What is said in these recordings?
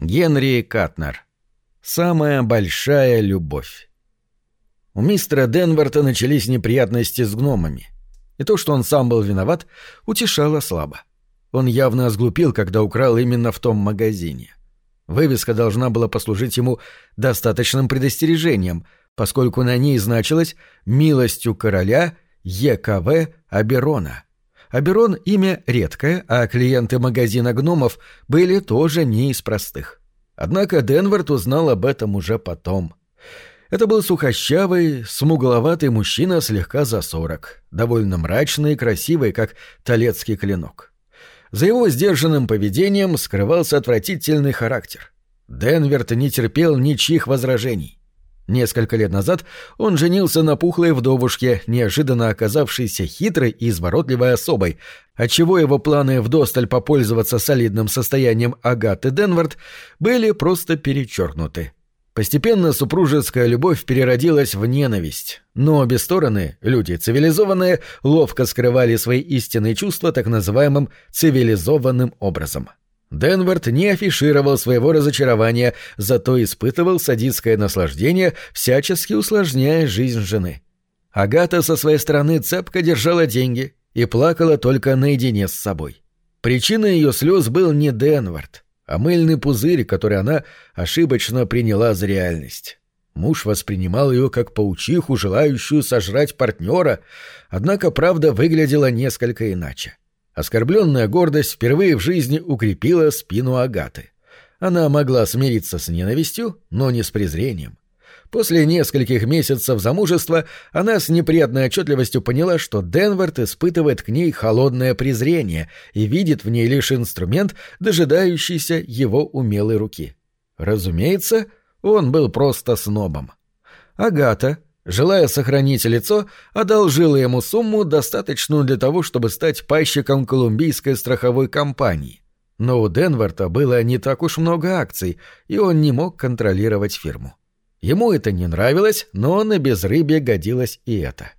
Генри Катнер. Самая большая любовь. У мистера Денверта начались неприятности с гномами. И то, что он сам был виноват, утешало слабо. Он явно осглупил, когда украл именно в том магазине. Вывеска должна была послужить ему достаточным предостережением, поскольку на ней значилось «Милостью короля ЕКВ Аберона». Аберон — имя редкое, а клиенты магазина гномов были тоже не из простых. Однако Денверт узнал об этом уже потом. Это был сухощавый, смугловатый мужчина слегка за сорок, довольно мрачный и красивый, как талецкий клинок. За его сдержанным поведением скрывался отвратительный характер. Денверт не терпел ничьих возражений. Несколько лет назад он женился на пухлой вдовушке, неожиданно оказавшейся хитрой и изворотливой особой, отчего его планы вдосталь попользоваться солидным состоянием Агаты Денвард были просто перечеркнуты. Постепенно супружеская любовь переродилась в ненависть, но обе стороны, люди цивилизованные, ловко скрывали свои истинные чувства так называемым «цивилизованным образом». Денверт не афишировал своего разочарования, зато испытывал садистское наслаждение, всячески усложняя жизнь жены. Агата со своей стороны цепко держала деньги и плакала только наедине с собой. Причиной ее слез был не Денвард, а мыльный пузырь, который она ошибочно приняла за реальность. Муж воспринимал ее как паучиху, желающую сожрать партнера, однако правда выглядела несколько иначе. Оскорбленная гордость впервые в жизни укрепила спину Агаты. Она могла смириться с ненавистью, но не с презрением. После нескольких месяцев замужества она с неприятной отчетливостью поняла, что Денверт испытывает к ней холодное презрение и видит в ней лишь инструмент, дожидающийся его умелой руки. Разумеется, он был просто снобом. Агата, желая сохранить лицо, одолжила ему сумму, достаточную для того, чтобы стать пайщиком колумбийской страховой компании. Но у Денверта было не так уж много акций, и он не мог контролировать фирму. Ему это не нравилось, но на безрыбье годилось и это.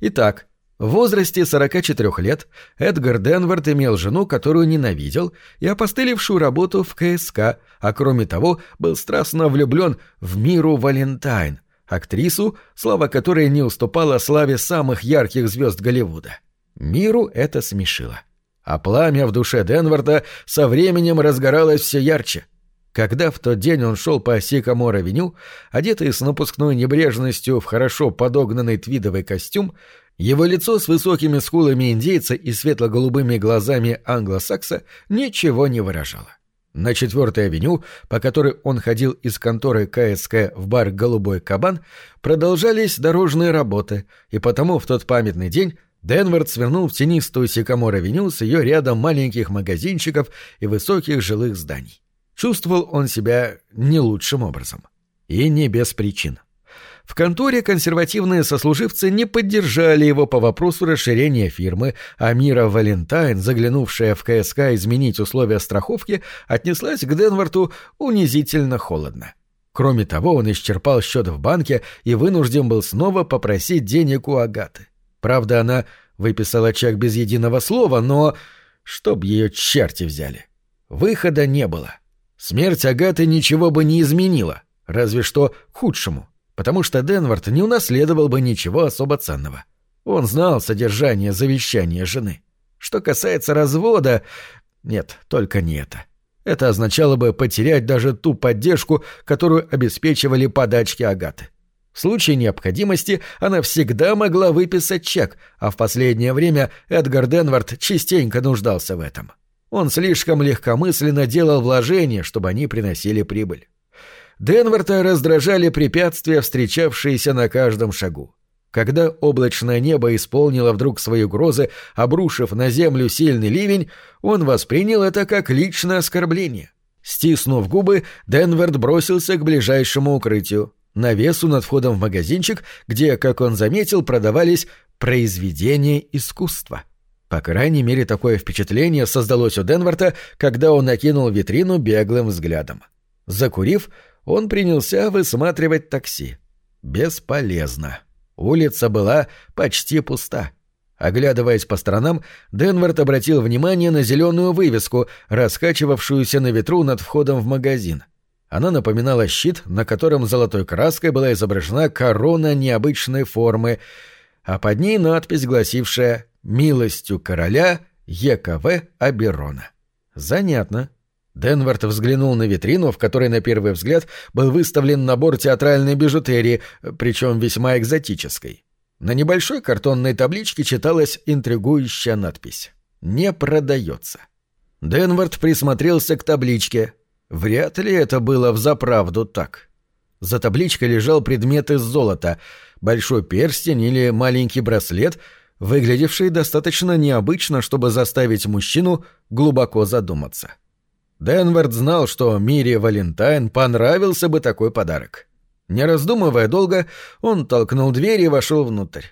Итак, в возрасте 44 лет Эдгар Денверт имел жену, которую ненавидел, и опостылевшую работу в КСК, а кроме того был страстно влюблен в Миру Валентайн, актрису, слава которой не уступала славе самых ярких звезд Голливуда. Миру это смешило. А пламя в душе Денварда со временем разгоралось все ярче. Когда в тот день он шел по Сикамор-авеню, одетый с напускной небрежностью в хорошо подогнанный твидовый костюм, его лицо с высокими скулами индейца и светло-голубыми глазами англосакса ничего не выражало. На четвертой авеню, по которой он ходил из конторы КСК в бар «Голубой кабан», продолжались дорожные работы, и потому в тот памятный день Денвард свернул в тенистую Сикамор-авеню с ее рядом маленьких магазинчиков и высоких жилых зданий. Чувствовал он себя не лучшим образом. И не без причин. — в конторе консервативные сослуживцы не поддержали его по вопросу расширения фирмы, а Мира Валентайн, заглянувшая в КСК изменить условия страховки, отнеслась к Денварту унизительно холодно. Кроме того, он исчерпал счет в банке и вынужден был снова попросить денег у Агаты. Правда, она выписала чек без единого слова, но... Чтоб ее черти взяли. Выхода не было. Смерть Агаты ничего бы не изменила, разве что к худшему потому что Денвард не унаследовал бы ничего особо ценного. Он знал содержание завещания жены. Что касается развода... Нет, только не это. Это означало бы потерять даже ту поддержку, которую обеспечивали подачки Агаты. В случае необходимости она всегда могла выписать чек, а в последнее время Эдгар Денвард частенько нуждался в этом. Он слишком легкомысленно делал вложения, чтобы они приносили прибыль. Денверта раздражали препятствия, встречавшиеся на каждом шагу. Когда облачное небо исполнило вдруг свои угрозы, обрушив на землю сильный ливень, он воспринял это как личное оскорбление. Стиснув губы, Денверт бросился к ближайшему укрытию, навесу над входом в магазинчик, где, как он заметил, продавались произведения искусства. По крайней мере, такое впечатление создалось у Денверта, когда он накинул витрину беглым взглядом. Закурив, он принялся высматривать такси. Бесполезно. Улица была почти пуста. Оглядываясь по сторонам, Денвард обратил внимание на зеленую вывеску, раскачивавшуюся на ветру над входом в магазин. Она напоминала щит, на котором золотой краской была изображена корона необычной формы, а под ней надпись, гласившая «Милостью короля ЕКВ Аберона». Занятно. Денвард взглянул на витрину, в которой на первый взгляд был выставлен набор театральной бижутерии, причем весьма экзотической. На небольшой картонной табличке читалась интригующая надпись «Не продается». Денвард присмотрелся к табличке. Вряд ли это было взаправду так. За табличкой лежал предмет из золота, большой перстень или маленький браслет, выглядевший достаточно необычно, чтобы заставить мужчину глубоко задуматься. Денвард знал, что Мире Валентайн понравился бы такой подарок. Не раздумывая долго, он толкнул дверь и вошел внутрь.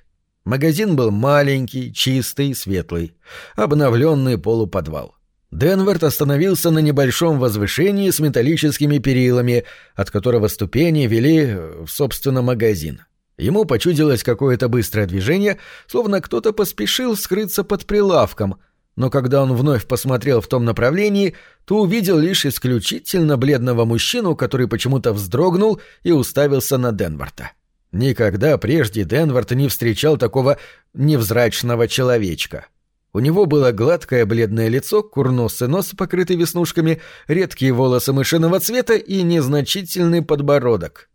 Магазин был маленький, чистый, светлый. Обновленный полуподвал. Денверт остановился на небольшом возвышении с металлическими перилами, от которого ступени вели в, собственно, магазин. Ему почудилось какое-то быстрое движение, словно кто-то поспешил скрыться под прилавком — но когда он вновь посмотрел в том направлении, то увидел лишь исключительно бледного мужчину, который почему-то вздрогнул и уставился на Денварта. Никогда прежде Денвард не встречал такого невзрачного человечка. У него было гладкое бледное лицо, курносый нос, покрытый веснушками, редкие волосы мышиного цвета и незначительный подбородок.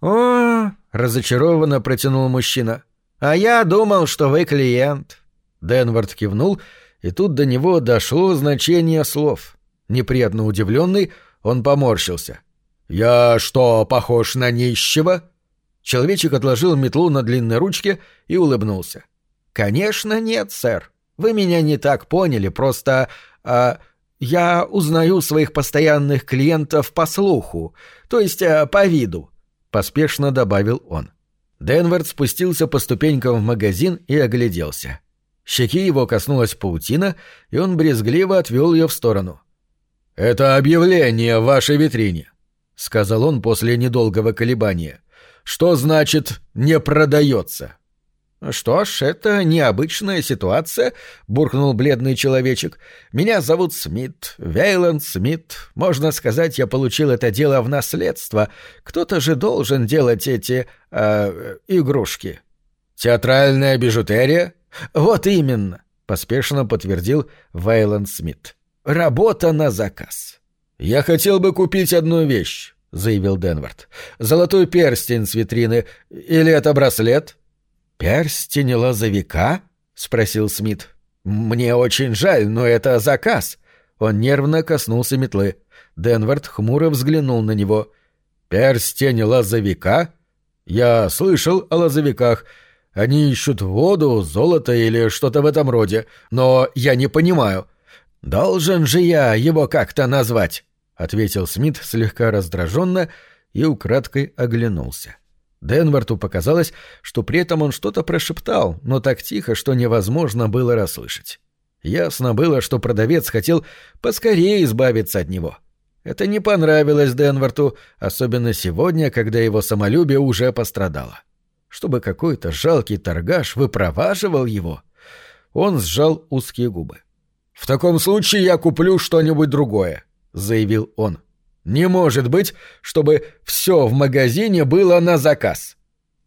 «О!» — разочарованно протянул мужчина. «А я думал, что вы клиент». Денвард кивнул — тут до него дошло значение слов. Неприятно удивленный, он поморщился. «Я что, похож на нищего?» Человечек отложил метлу на длинной ручке и улыбнулся. «Конечно нет, сэр. Вы меня не так поняли, просто... А, я узнаю своих постоянных клиентов по слуху, то есть а, по виду», — поспешно добавил он. Денвард спустился по ступенькам в магазин и огляделся. Щеки его коснулась паутина, и он брезгливо отвел ее в сторону. «Это объявление в вашей витрине», — сказал он после недолгого колебания. «Что значит «не продается»?» «Что ж, это необычная ситуация», — буркнул бледный человечек. «Меня зовут Смит, Вейланд Смит. Можно сказать, я получил это дело в наследство. Кто-то же должен делать эти... Э, игрушки». «Театральная бижутерия?» «Вот именно», — поспешно подтвердил Вейланд Смит. «Работа на заказ». «Я хотел бы купить одну вещь», — заявил Денвард. «Золотой перстень с витрины. Или это браслет?» «Перстень лозовика?» — спросил Смит. «Мне очень жаль, но это заказ». Он нервно коснулся метлы. Денвард хмуро взглянул на него. «Перстень лозовика?» «Я слышал о лозовиках. Они ищут воду, золото или что-то в этом роде, но я не понимаю. Должен же я его как-то назвать, ответил Смит слегка раздраженно и украдкой оглянулся. Денварту показалось, что при этом он что-то прошептал, но так тихо, что невозможно было расслышать. Ясно было, что продавец хотел поскорее избавиться от него. Это не понравилось Денварту, особенно сегодня, когда его самолюбие уже пострадало. — чтобы какой-то жалкий торгаш выпроваживал его. Он сжал узкие губы. «В таком случае я куплю что-нибудь другое», — заявил он. «Не может быть, чтобы все в магазине было на заказ».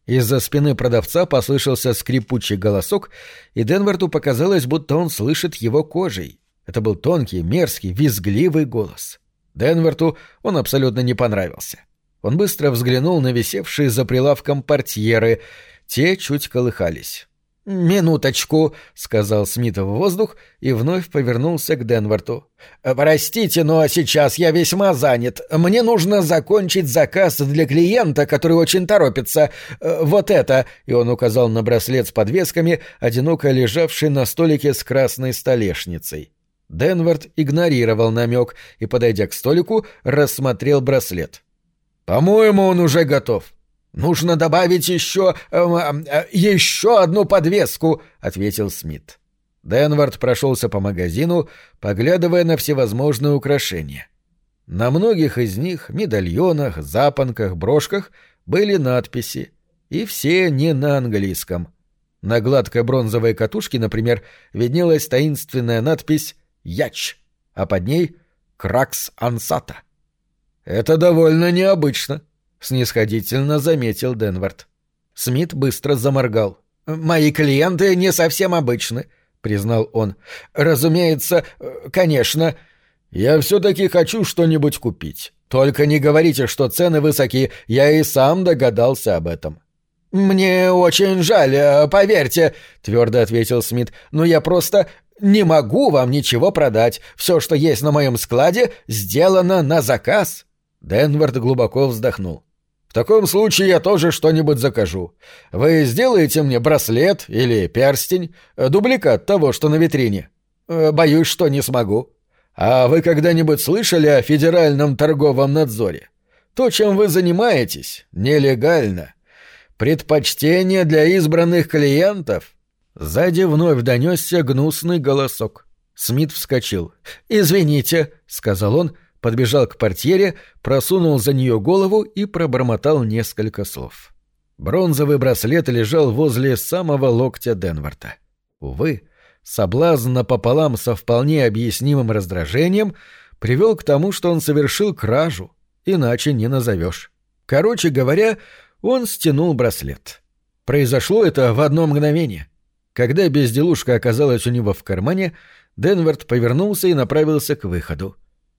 Из-за спины продавца послышался скрипучий голосок, и Денварту показалось, будто он слышит его кожей. Это был тонкий, мерзкий, визгливый голос. Денверту он абсолютно не понравился. Он быстро взглянул на висевшие за прилавком портьеры. Те чуть колыхались. «Минуточку», — сказал Смит в воздух и вновь повернулся к Денварту. «Простите, но сейчас я весьма занят. Мне нужно закончить заказ для клиента, который очень торопится. Вот это», — и он указал на браслет с подвесками, одиноко лежавший на столике с красной столешницей. Денвард игнорировал намек и, подойдя к столику, рассмотрел браслет. «По-моему, он уже готов. Нужно добавить еще... Э, э, еще одну подвеску», — ответил Смит. Денвард прошелся по магазину, поглядывая на всевозможные украшения. На многих из них, медальонах, запонках, брошках были надписи, и все не на английском. На гладкой бронзовой катушке, например, виднелась таинственная надпись «Яч», а под ней «Кракс Ансата». «Это довольно необычно», — снисходительно заметил Денвард. Смит быстро заморгал. «Мои клиенты не совсем обычны», — признал он. «Разумеется, конечно. Я все-таки хочу что-нибудь купить. Только не говорите, что цены высоки, я и сам догадался об этом». «Мне очень жаль, э, поверьте», — твердо ответил Смит, — «но я просто не могу вам ничего продать. Все, что есть на моем складе, сделано на заказ». Денвард глубоко вздохнул. «В таком случае я тоже что-нибудь закажу. Вы сделаете мне браслет или перстень, э, дубликат того, что на витрине?» э, «Боюсь, что не смогу». «А вы когда-нибудь слышали о Федеральном торговом надзоре? То, чем вы занимаетесь, нелегально. Предпочтение для избранных клиентов?» Сзади вновь донесся гнусный голосок. Смит вскочил. «Извините», — сказал он, подбежал к портьере, просунул за нее голову и пробормотал несколько слов. Бронзовый браслет лежал возле самого локтя Денварта. Увы, соблазн напополам со вполне объяснимым раздражением привел к тому, что он совершил кражу, иначе не назовешь. Короче говоря, он стянул браслет. Произошло это в одно мгновение. Когда безделушка оказалась у него в кармане, Денвард повернулся и направился к выходу.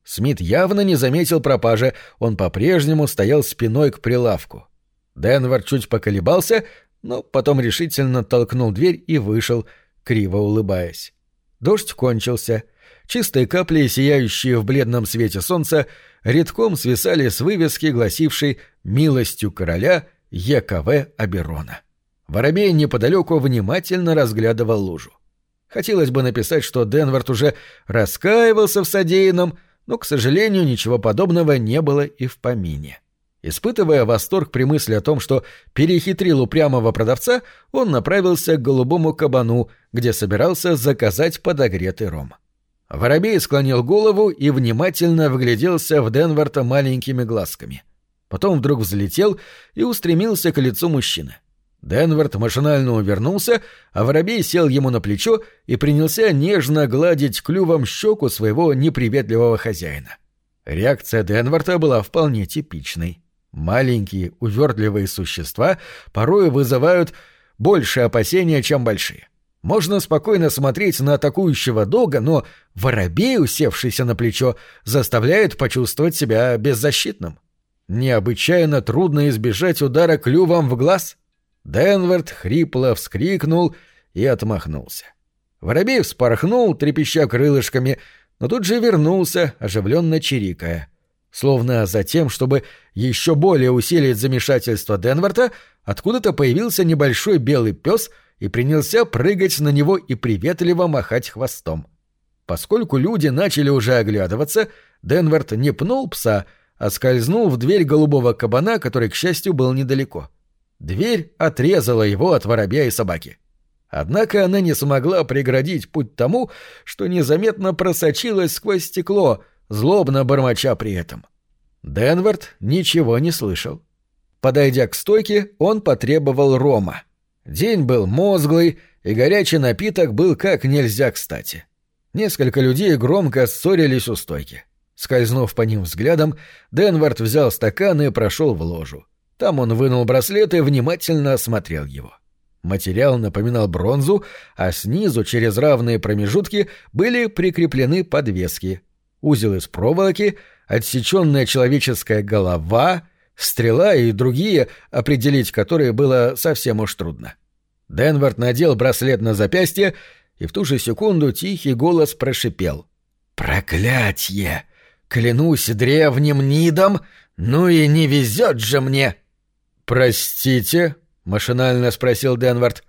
Смит явно не заметил пропажи, он по-прежнему стоял спиной к прилавку. Денвард чуть поколебался, но потом решительно толкнул дверь и вышел, криво улыбаясь. Дождь кончился. Чистые капли, сияющие в бледном свете солнца, редком свисали с вывески, гласившей «Милостью короля ЕКВ Аберона». Воробей неподалеку внимательно разглядывал лужу. Хотелось бы написать, что Денвард уже раскаивался в содеянном, но, к сожалению, ничего подобного не было и в помине. Испытывая восторг при мысли о том, что перехитрил упрямого продавца, он направился к голубому кабану, где собирался заказать подогретый ром. Воробей склонил голову и внимательно вгляделся в Денварта маленькими глазками. Потом вдруг взлетел и устремился к лицу мужчины. Денвард машинально увернулся, а воробей сел ему на плечо и принялся нежно гладить клювом щеку своего неприветливого хозяина. Реакция Денварда была вполне типичной. Маленькие, увертливые существа порой вызывают больше опасения, чем большие. Можно спокойно смотреть на атакующего дога, но воробей, усевшийся на плечо, заставляет почувствовать себя беззащитным. Необычайно трудно избежать удара клювом в глаз. Денвард хрипло вскрикнул и отмахнулся. Воробей вспорхнул, трепеща крылышками, но тут же вернулся, оживленно чирикая. Словно за тем, чтобы еще более усилить замешательство Денварда, откуда-то появился небольшой белый пес — и принялся прыгать на него и приветливо махать хвостом. Поскольку люди начали уже оглядываться, Денвард не пнул пса, а скользнул в дверь голубого кабана, который, к счастью, был недалеко. Дверь отрезала его от воробья и собаки. Однако она не смогла преградить путь тому, что незаметно просочилось сквозь стекло, злобно бормоча при этом. Денвард ничего не слышал. Подойдя к стойке, он потребовал рома — День был мозглый, и горячий напиток был как нельзя кстати. Несколько людей громко ссорились у стойки. Скользнув по ним взглядом, Денвард взял стакан и прошел в ложу. Там он вынул браслет и внимательно осмотрел его. Материал напоминал бронзу, а снизу через равные промежутки были прикреплены подвески. Узел из проволоки, отсеченная человеческая голова — стрела и другие, определить которые было совсем уж трудно. Денвард надел браслет на запястье, и в ту же секунду тихий голос прошипел. «Проклятье! Клянусь древним Нидом, ну и не везет же мне!» «Простите?» — машинально спросил Денвард.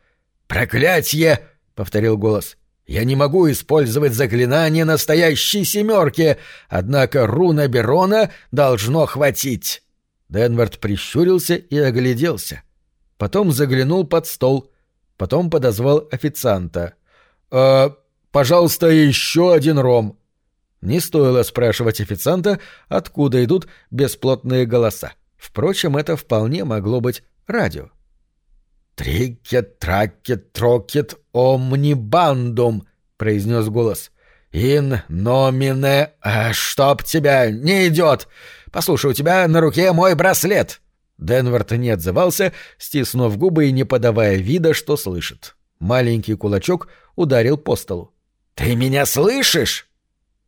«Проклятье!» — повторил голос. «Я не могу использовать заклинание настоящей семерки, однако руна Берона должно хватить». Денвард прищурился и огляделся. Потом заглянул под стол. Потом подозвал официанта. «Э, «Пожалуйста, еще один ром». Не стоило спрашивать официанта, откуда идут бесплотные голоса. Впрочем, это вполне могло быть радио. «Трикет, тракет, трокет, омнибандум», — произнес голос. «Ин номине... А, чтоб тебя... Не идет! Послушай, у тебя на руке мой браслет!» Денвард не отзывался, стиснув губы и не подавая вида, что слышит. Маленький кулачок ударил по столу. «Ты меня слышишь?»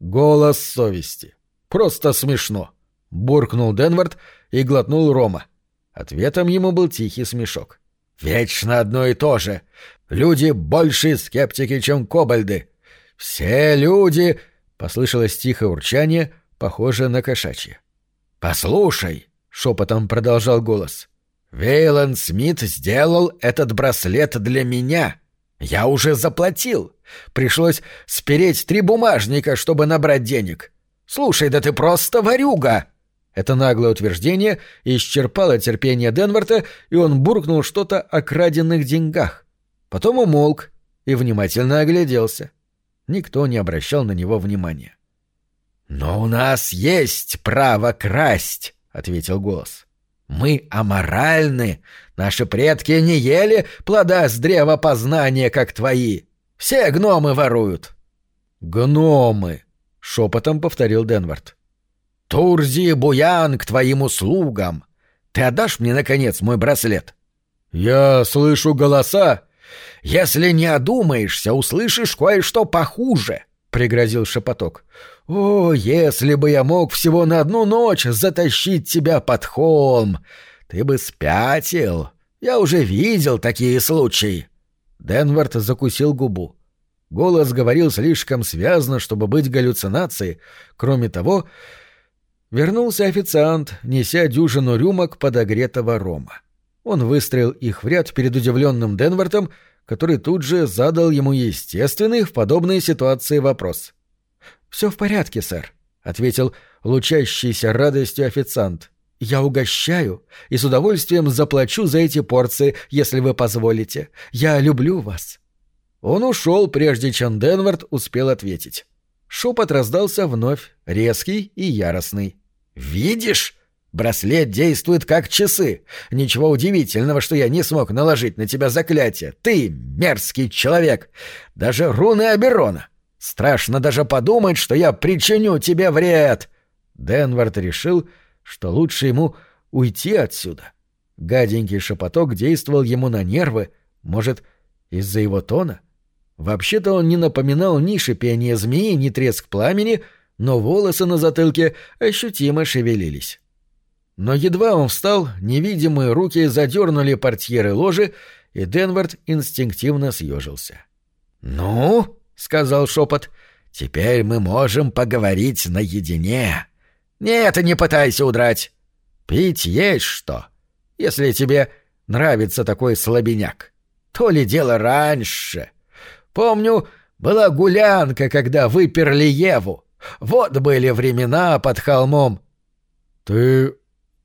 Голос совести. Просто смешно. Буркнул Денвард и глотнул Рома. Ответом ему был тихий смешок. «Вечно одно и то же. Люди больше скептики, чем кобальды. Все люди...» — послышалось тихое урчание, похожее на кошачье. «Послушай!» — шепотом продолжал голос. «Вейланд Смит сделал этот браслет для меня. Я уже заплатил. Пришлось спереть три бумажника, чтобы набрать денег. Слушай, да ты просто ворюга!» Это наглое утверждение исчерпало терпение Денверта, и он буркнул что-то о краденных деньгах. Потом умолк и внимательно огляделся. Никто не обращал на него внимания. «Но у нас есть право красть», — ответил голос. «Мы аморальны. Наши предки не ели плода с древа познания, как твои. Все гномы воруют». «Гномы», — шепотом повторил Денвард. «Турзи Буян к твоим услугам! Ты отдашь мне, наконец, мой браслет?» «Я слышу голоса!» «Если не одумаешься, услышишь кое-что похуже!» — пригрозил шепоток. «О, если бы я мог всего на одну ночь затащить тебя под холм! Ты бы спятил! Я уже видел такие случаи!» Денвард закусил губу. Голос говорил слишком связно, чтобы быть галлюцинацией. Кроме того, Вернулся официант, неся дюжину рюмок подогретого рома. Он выстроил их в ряд перед удивленным Денвартом, который тут же задал ему естественный в подобной ситуации вопрос. «Все в порядке, сэр», — ответил лучащийся радостью официант. «Я угощаю и с удовольствием заплачу за эти порции, если вы позволите. Я люблю вас». Он ушел, прежде чем Денвард успел ответить. Шепот раздался вновь, резкий и яростный. «Видишь? Браслет действует как часы. Ничего удивительного, что я не смог наложить на тебя заклятие. Ты мерзкий человек. Даже руны Аберона. Страшно даже подумать, что я причиню тебе вред». Денвард решил, что лучше ему уйти отсюда. Гаденький шепоток действовал ему на нервы, может, из-за его тона. Вообще-то он не напоминал ни шипение змеи, ни треск пламени — но волосы на затылке ощутимо шевелились. Но едва он встал, невидимые руки задернули портьеры ложи, и Денвард инстинктивно съежился. «Ну?» — сказал шепот. «Теперь мы можем поговорить наедине. Нет, не пытайся удрать. Пить есть что, если тебе нравится такой слабеняк. То ли дело раньше. Помню, была гулянка, когда выперли Еву. Вот были времена под холмом. — Ты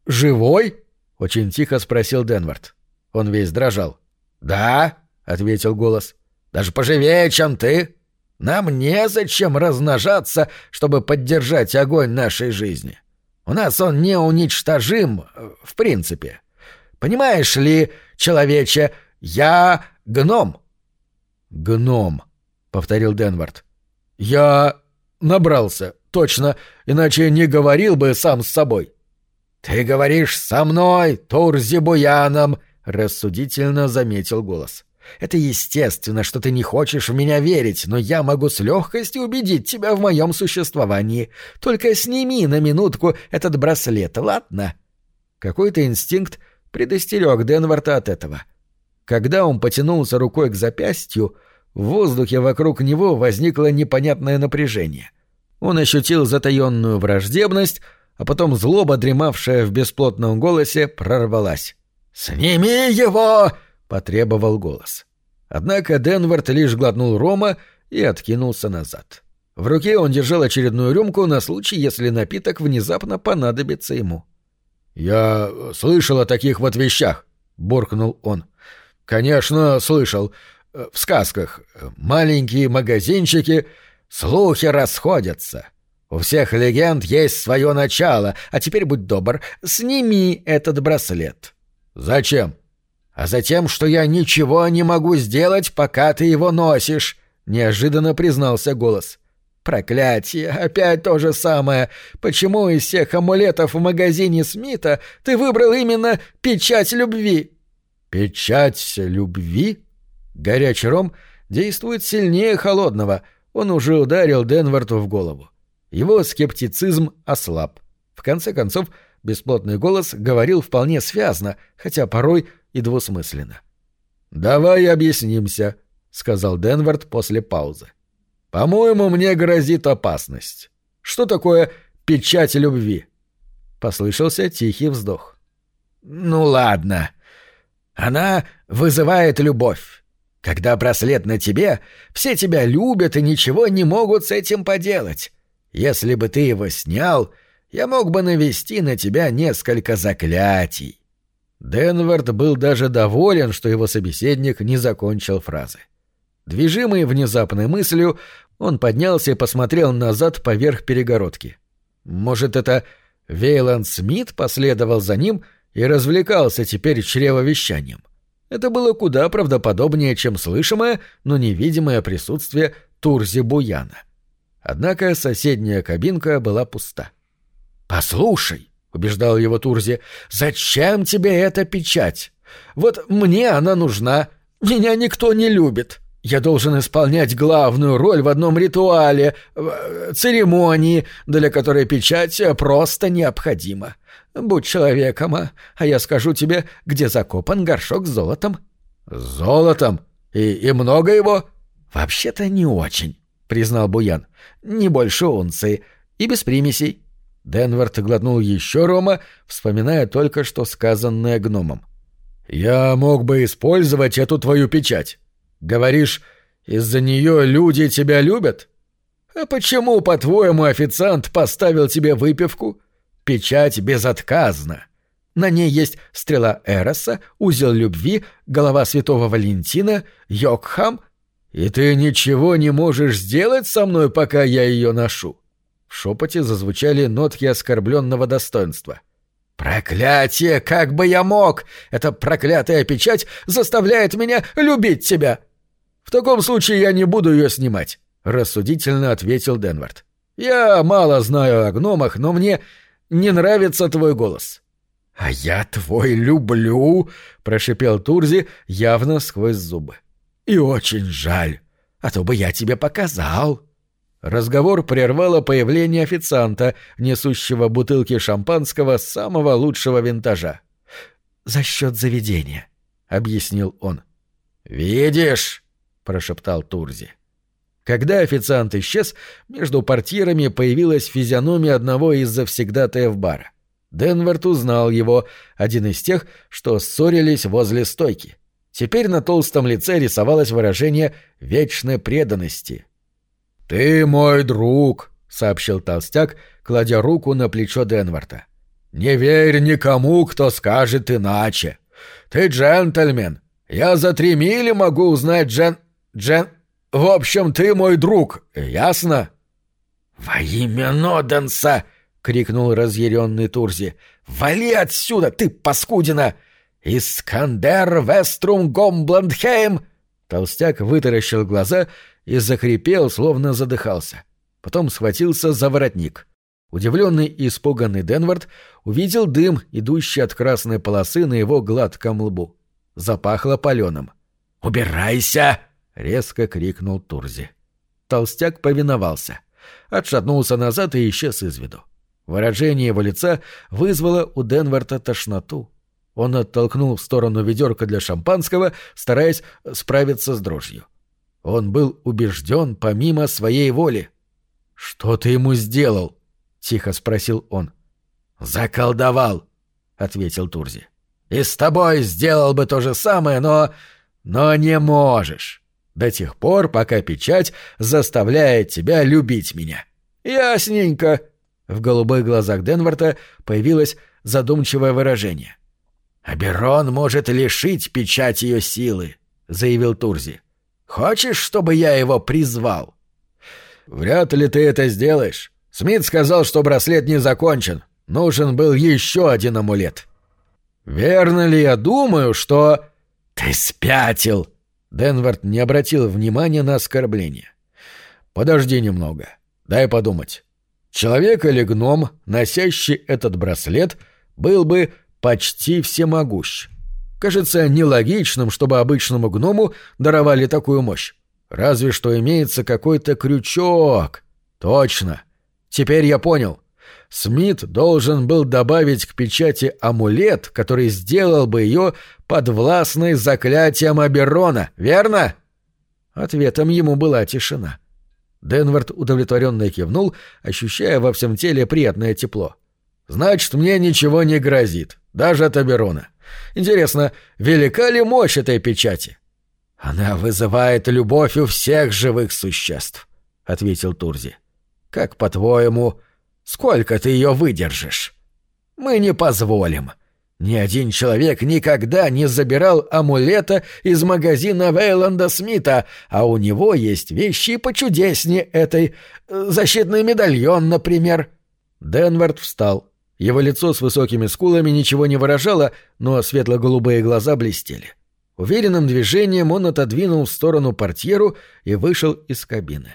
живой? — очень тихо спросил Денвард. Он весь дрожал. — Да, — ответил голос. — Даже поживее, чем ты. Нам незачем размножаться, чтобы поддержать огонь нашей жизни. У нас он неуничтожим, в принципе. Понимаешь ли, человече, я гном. — Гном, — повторил Денвард. — Я Набрался, точно, иначе не говорил бы сам с собой. Ты говоришь со мной, Турзибуяном, рассудительно заметил голос. Это естественно, что ты не хочешь в меня верить, но я могу с легкостью убедить тебя в моем существовании. Только сними на минутку этот браслет, ладно? Какой-то инстинкт предостерег Денварта от этого. Когда он потянулся рукой к запястью, в воздухе вокруг него возникло непонятное напряжение. Он ощутил затаенную враждебность, а потом злоба, дремавшая в бесплотном голосе, прорвалась. «Сними его!» — потребовал голос. Однако Денвард лишь глотнул рома и откинулся назад. В руке он держал очередную рюмку на случай, если напиток внезапно понадобится ему. «Я слышал о таких вот вещах», — буркнул он. «Конечно, слышал. Э, в сказках. Маленькие магазинчики, слухи расходятся. У всех легенд есть свое начало, а теперь будь добр, сними этот браслет. Зачем? «А затем, что я ничего не могу сделать, пока ты его носишь», — неожиданно признался голос. «Проклятие! Опять то же самое! Почему из всех амулетов в магазине Смита ты выбрал именно печать любви?» «Печать любви?» Горячий ром действует сильнее холодного. Он уже ударил Денварту в голову. Его скептицизм ослаб. В конце концов, бесплотный голос говорил вполне связно, хотя порой и двусмысленно. «Давай объяснимся», — сказал Денвард после паузы. «По-моему, мне грозит опасность. Что такое печать любви?» Послышался тихий вздох. «Ну ладно. Она вызывает любовь. Когда браслет на тебе, все тебя любят и ничего не могут с этим поделать. Если бы ты его снял, я мог бы навести на тебя несколько заклятий». Денвард был даже доволен, что его собеседник не закончил фразы. Движимый внезапной мыслью, он поднялся и посмотрел назад поверх перегородки. Может, это Вейланд Смит последовал за ним и развлекался теперь чревовещанием? Это было куда правдоподобнее, чем слышимое, но невидимое присутствие Турзи Буяна. Однако соседняя кабинка была пуста. «Послушай», — убеждал его Турзи, — «зачем тебе эта печать? Вот мне она нужна. Меня никто не любит. Я должен исполнять главную роль в одном ритуале, в э, церемонии, для которой печать просто необходима. Будь человеком, а, а я скажу тебе, где закопан горшок с золотом». «С золотом? И, и много его?» «Вообще-то не очень», — признал Буян. «Не больше унции. И без примесей». Денвард глотнул еще рома, вспоминая только что сказанное гномом. «Я мог бы использовать эту твою печать. Говоришь, из-за нее люди тебя любят? А почему, по-твоему, официант поставил тебе выпивку? Печать безотказна. На ней есть стрела Эроса, узел любви, голова святого Валентина, Йокхам. И ты ничего не можешь сделать со мной, пока я ее ношу. В шепоте зазвучали нотки оскорбленного достоинства. «Проклятие! Как бы я мог! Эта проклятая печать заставляет меня любить тебя!» «В таком случае я не буду ее снимать», — рассудительно ответил Денвард. «Я мало знаю о гномах, но мне не нравится твой голос». «А я твой люблю», — прошипел Турзи явно сквозь зубы. «И очень жаль, а то бы я тебе показал». Разговор прервало появление официанта, несущего бутылки шампанского самого лучшего винтажа. «За счет заведения», — объяснил он. «Видишь?» — прошептал Турзи. Когда официант исчез, между портьерами появилась физиономия одного из завсегдатаев бара. Денвард узнал его, один из тех, что ссорились возле стойки. Теперь на толстом лице рисовалось выражение вечной преданности. «Ты мой друг», — сообщил толстяк, кладя руку на плечо Денварта. «Не верь никому, кто скажет иначе. Ты джентльмен. Я за три мили могу узнать джен... джен... В общем, ты мой друг, ясно?» «Во имя Ноденса!» — крикнул разъяренный Турзи. «Вали отсюда, ты паскудина! Искандер Веструм Гомбландхейм!» Толстяк вытаращил глаза и захрипел, словно задыхался. Потом схватился за воротник. Удивленный и испуганный Денвард увидел дым, идущий от красной полосы на его гладком лбу. Запахло паленым. «Убирайся!» — резко крикнул Турзи. Толстяк повиновался. Отшатнулся назад и исчез из виду. Выражение его лица вызвало у Денверта тошноту. Он оттолкнул в сторону ведерко для шампанского, стараясь справиться с дрожью. Он был убежден помимо своей воли. «Что ты ему сделал?» — тихо спросил он. «Заколдовал», — ответил Турзи. «И с тобой сделал бы то же самое, но... но не можешь до тех пор, пока печать заставляет тебя любить меня. Ясненько. В голубых глазах Денварта появилось задумчивое выражение. «Аберон может лишить печать ее силы», — заявил Турзи. «Хочешь, чтобы я его призвал?» «Вряд ли ты это сделаешь. Смит сказал, что браслет не закончен. Нужен был еще один амулет». «Верно ли я думаю, что...» «Ты спятил!» Денвард не обратил внимания на оскорбление. «Подожди немного. Дай подумать. Человек или гном, носящий этот браслет, был бы почти всемогущ. Кажется нелогичным, чтобы обычному гному даровали такую мощь. Разве что имеется какой-то крючок. Точно. Теперь я понял. Смит должен был добавить к печати амулет, который сделал бы ее подвластной заклятием Аберона, верно? Ответом ему была тишина. Денвард удовлетворенно кивнул, ощущая во всем теле приятное тепло. «Значит, мне ничего не грозит, даже от Аберона. Интересно, велика ли мощь этой печати?» «Она вызывает любовь у всех живых существ», — ответил Турзи. «Как, по-твоему, сколько ты ее выдержишь?» «Мы не позволим. Ни один человек никогда не забирал амулета из магазина Вейланда Смита, а у него есть вещи почудеснее этой. Э, защитный медальон, например». Денвард встал. Его лицо с высокими скулами ничего не выражало, но светло-голубые глаза блестели. Уверенным движением он отодвинул в сторону портьеру и вышел из кабины.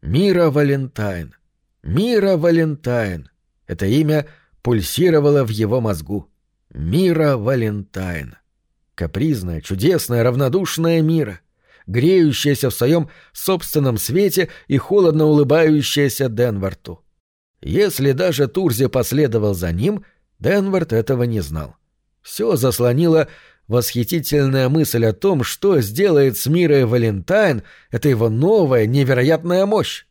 Мира Валентайн. Мира Валентайн. Это имя пульсировало в его мозгу. Мира Валентайн. Капризная, чудесная, равнодушная Мира. Греющаяся в своем собственном свете и холодно улыбающаяся Денварту. Если даже Турзи последовал за ним, Денвард этого не знал. Все заслонило восхитительная мысль о том, что сделает с Мирой Валентайн, это его новая невероятная мощь.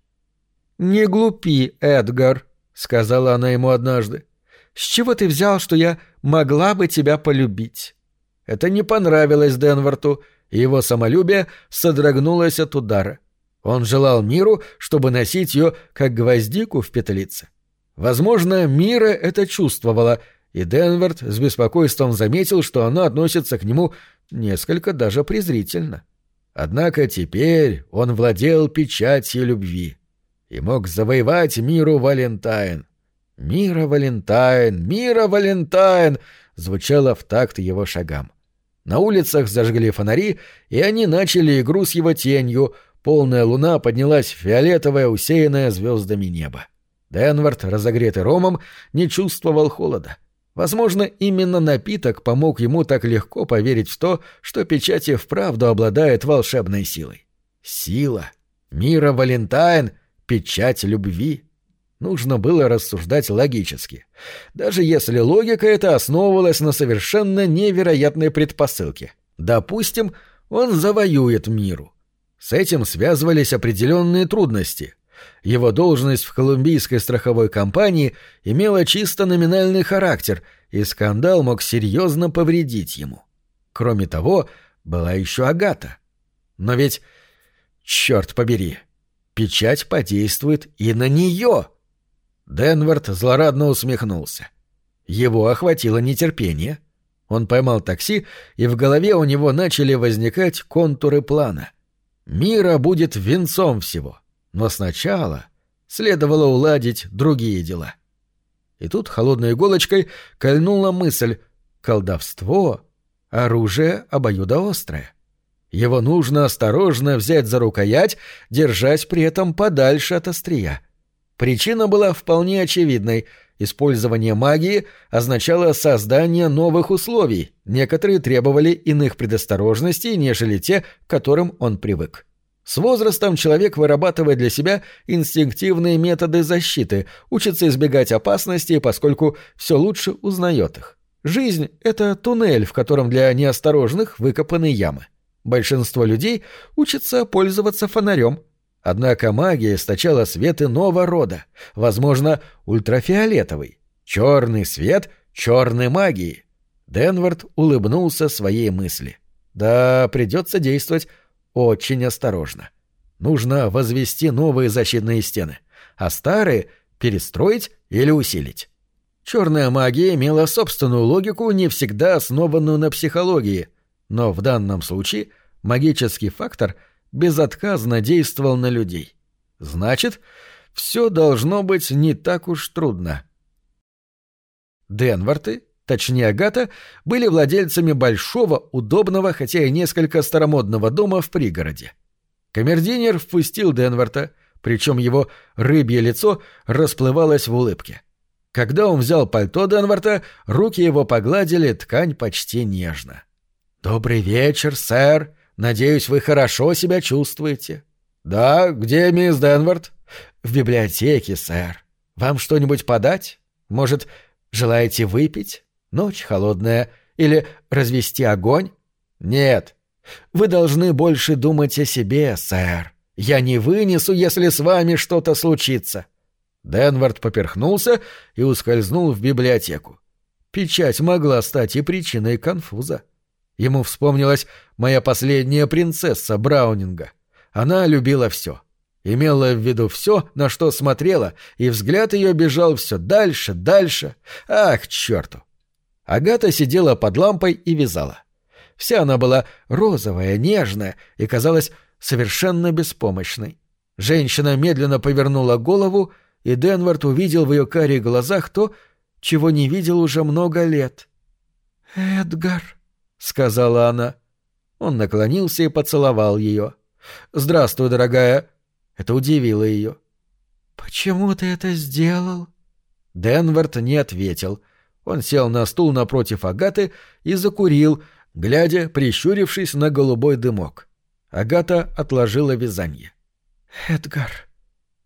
«Не глупи, Эдгар», — сказала она ему однажды. «С чего ты взял, что я могла бы тебя полюбить?» Это не понравилось Денварту, и его самолюбие содрогнулось от удара. Он желал миру, чтобы носить ее как гвоздику в петлице. Возможно, Мира это чувствовала — и Денвард с беспокойством заметил, что она относится к нему несколько даже презрительно. Однако теперь он владел печатью любви и мог завоевать миру Валентайн. «Мира Валентайн! Мира Валентайн!» звучало в такт его шагам. На улицах зажгли фонари, и они начали игру с его тенью. Полная луна поднялась в фиолетовое, усеянное звездами небо. Денвард, разогретый ромом, не чувствовал холода. Возможно, именно напиток помог ему так легко поверить в то, что печать и вправду обладает волшебной силой. Сила. Мира Валентайн. Печать любви. Нужно было рассуждать логически. Даже если логика эта основывалась на совершенно невероятной предпосылке. Допустим, он завоюет миру. С этим связывались определенные трудности. Его должность в колумбийской страховой компании имела чисто номинальный характер, и скандал мог серьезно повредить ему. Кроме того, была еще Агата. Но ведь, черт побери, печать подействует и на нее. Денвард злорадно усмехнулся. Его охватило нетерпение. Он поймал такси, и в голове у него начали возникать контуры плана. Мира будет венцом всего — но сначала следовало уладить другие дела. И тут холодной иголочкой кольнула мысль «колдовство — оружие обоюдоострое». Его нужно осторожно взять за рукоять, держась при этом подальше от острия. Причина была вполне очевидной. Использование магии означало создание новых условий, некоторые требовали иных предосторожностей, нежели те, к которым он привык. С возрастом человек вырабатывает для себя инстинктивные методы защиты, учится избегать опасностей, поскольку все лучше узнает их. Жизнь — это туннель, в котором для неосторожных выкопаны ямы. Большинство людей учатся пользоваться фонарем. Однако магия источала свет иного рода, возможно, ультрафиолетовый. Черный свет черной магии. Денвард улыбнулся своей мысли. Да, придется действовать очень осторожно. Нужно возвести новые защитные стены, а старые перестроить или усилить. Черная магия имела собственную логику, не всегда основанную на психологии, но в данном случае магический фактор безотказно действовал на людей. Значит, все должно быть не так уж трудно. Денварты точнее Агата, были владельцами большого, удобного, хотя и несколько старомодного дома в пригороде. Камердинер впустил Денверта, причем его рыбье лицо расплывалось в улыбке. Когда он взял пальто Денверта, руки его погладили ткань почти нежно. «Добрый вечер, сэр. Надеюсь, вы хорошо себя чувствуете». «Да, где мисс Денверт?» «В библиотеке, сэр. Вам что-нибудь подать? Может, желаете выпить?» Ночь холодная. Или развести огонь? Нет. Вы должны больше думать о себе, сэр. Я не вынесу, если с вами что-то случится. Денвард поперхнулся и ускользнул в библиотеку. Печать могла стать и причиной конфуза. Ему вспомнилась моя последняя принцесса Браунинга. Она любила все. Имела в виду все, на что смотрела, и взгляд ее бежал все дальше, дальше. Ах, черту! Агата сидела под лампой и вязала. Вся она была розовая, нежная и казалась совершенно беспомощной. Женщина медленно повернула голову, и Денвард увидел в ее карих глазах то, чего не видел уже много лет. «Эдгар», — сказала она. Он наклонился и поцеловал ее. «Здравствуй, дорогая». Это удивило ее. «Почему ты это сделал?» Денвард не ответил. Он сел на стул напротив Агаты и закурил, глядя, прищурившись на голубой дымок. Агата отложила вязание. «Эдгар».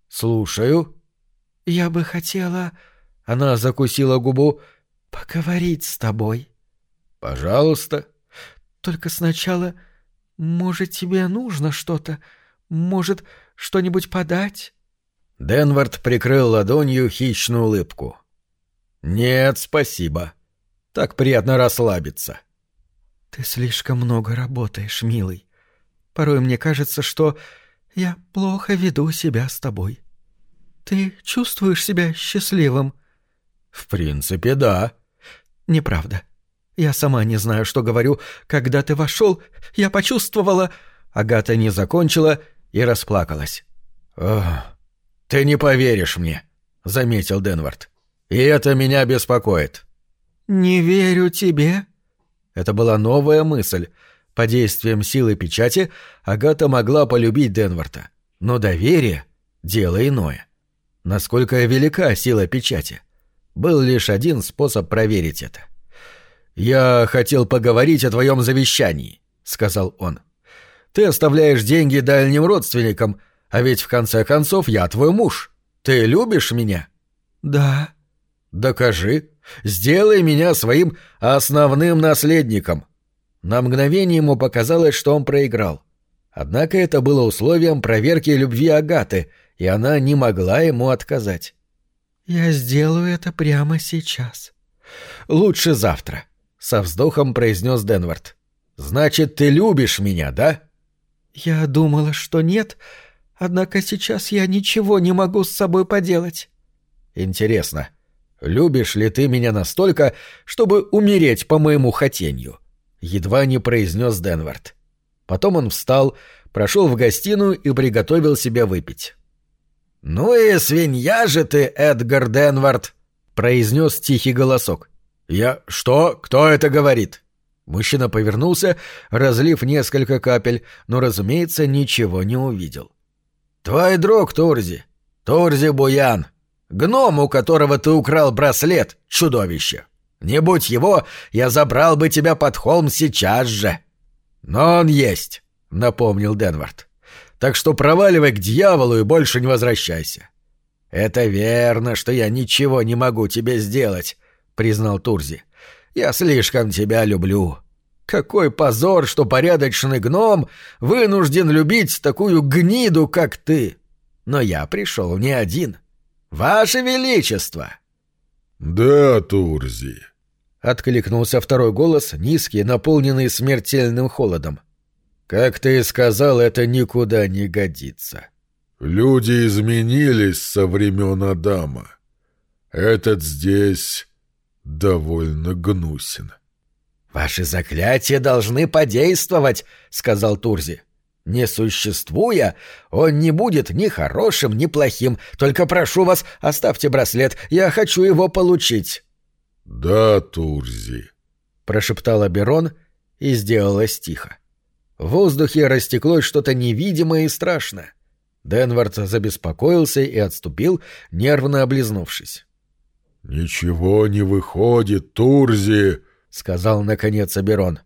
«Слушаю». «Я бы хотела...» Она закусила губу. «Поговорить с тобой». «Пожалуйста». «Только сначала... Может, тебе нужно что-то? Может, что-нибудь подать?» Денвард прикрыл ладонью хищную улыбку. «Нет, спасибо. Так приятно расслабиться». «Ты слишком много работаешь, милый. Порой мне кажется, что я плохо веду себя с тобой. Ты чувствуешь себя счастливым?» «В принципе, да». «Неправда. Я сама не знаю, что говорю. Когда ты вошел, я почувствовала...» Агата не закончила и расплакалась. «Ох, ты не поверишь мне», — заметил Денвард. И это меня беспокоит. «Не верю тебе». Это была новая мысль. По действиям силы печати Агата могла полюбить Денварта. Но доверие — дело иное. Насколько велика сила печати? Был лишь один способ проверить это. «Я хотел поговорить о твоем завещании», — сказал он. «Ты оставляешь деньги дальним родственникам, а ведь в конце концов я твой муж. Ты любишь меня?» «Да», «Докажи. Сделай меня своим основным наследником». На мгновение ему показалось, что он проиграл. Однако это было условием проверки любви Агаты, и она не могла ему отказать. «Я сделаю это прямо сейчас». «Лучше завтра», — со вздохом произнес Денвард. «Значит, ты любишь меня, да?» «Я думала, что нет, однако сейчас я ничего не могу с собой поделать». «Интересно, Любишь ли ты меня настолько, чтобы умереть по моему хотению?» Едва не произнес Денвард. Потом он встал, прошел в гостиную и приготовил себе выпить. «Ну и свинья же ты, Эдгар Денвард!» — произнес тихий голосок. «Я... Что? Кто это говорит?» Мужчина повернулся, разлив несколько капель, но, разумеется, ничего не увидел. «Твой друг Турзи. Турзи Буян. Гном, у которого ты украл браслет, чудовище. Не будь его, я забрал бы тебя под холм сейчас же. Но он есть, напомнил Денвард. Так что проваливай к дьяволу и больше не возвращайся. Это верно, что я ничего не могу тебе сделать, признал Турзи. Я слишком тебя люблю. Какой позор, что порядочный гном вынужден любить такую гниду, как ты. Но я пришел не один. «Ваше Величество!» «Да, Турзи!» — откликнулся второй голос, низкий, наполненный смертельным холодом. «Как ты и сказал, это никуда не годится». «Люди изменились со времен Адама. Этот здесь довольно гнусен». «Ваши заклятия должны подействовать», — сказал Турзи. Не существуя, он не будет ни хорошим, ни плохим. Только прошу вас, оставьте браслет, я хочу его получить». Да, Турзи, прошептал Аберон и сделалось тихо. В воздухе растеклось что-то невидимое и страшное. Денвард забеспокоился и отступил, нервно облизнувшись. «Ничего не выходит, Турзи!» — сказал наконец Аберон.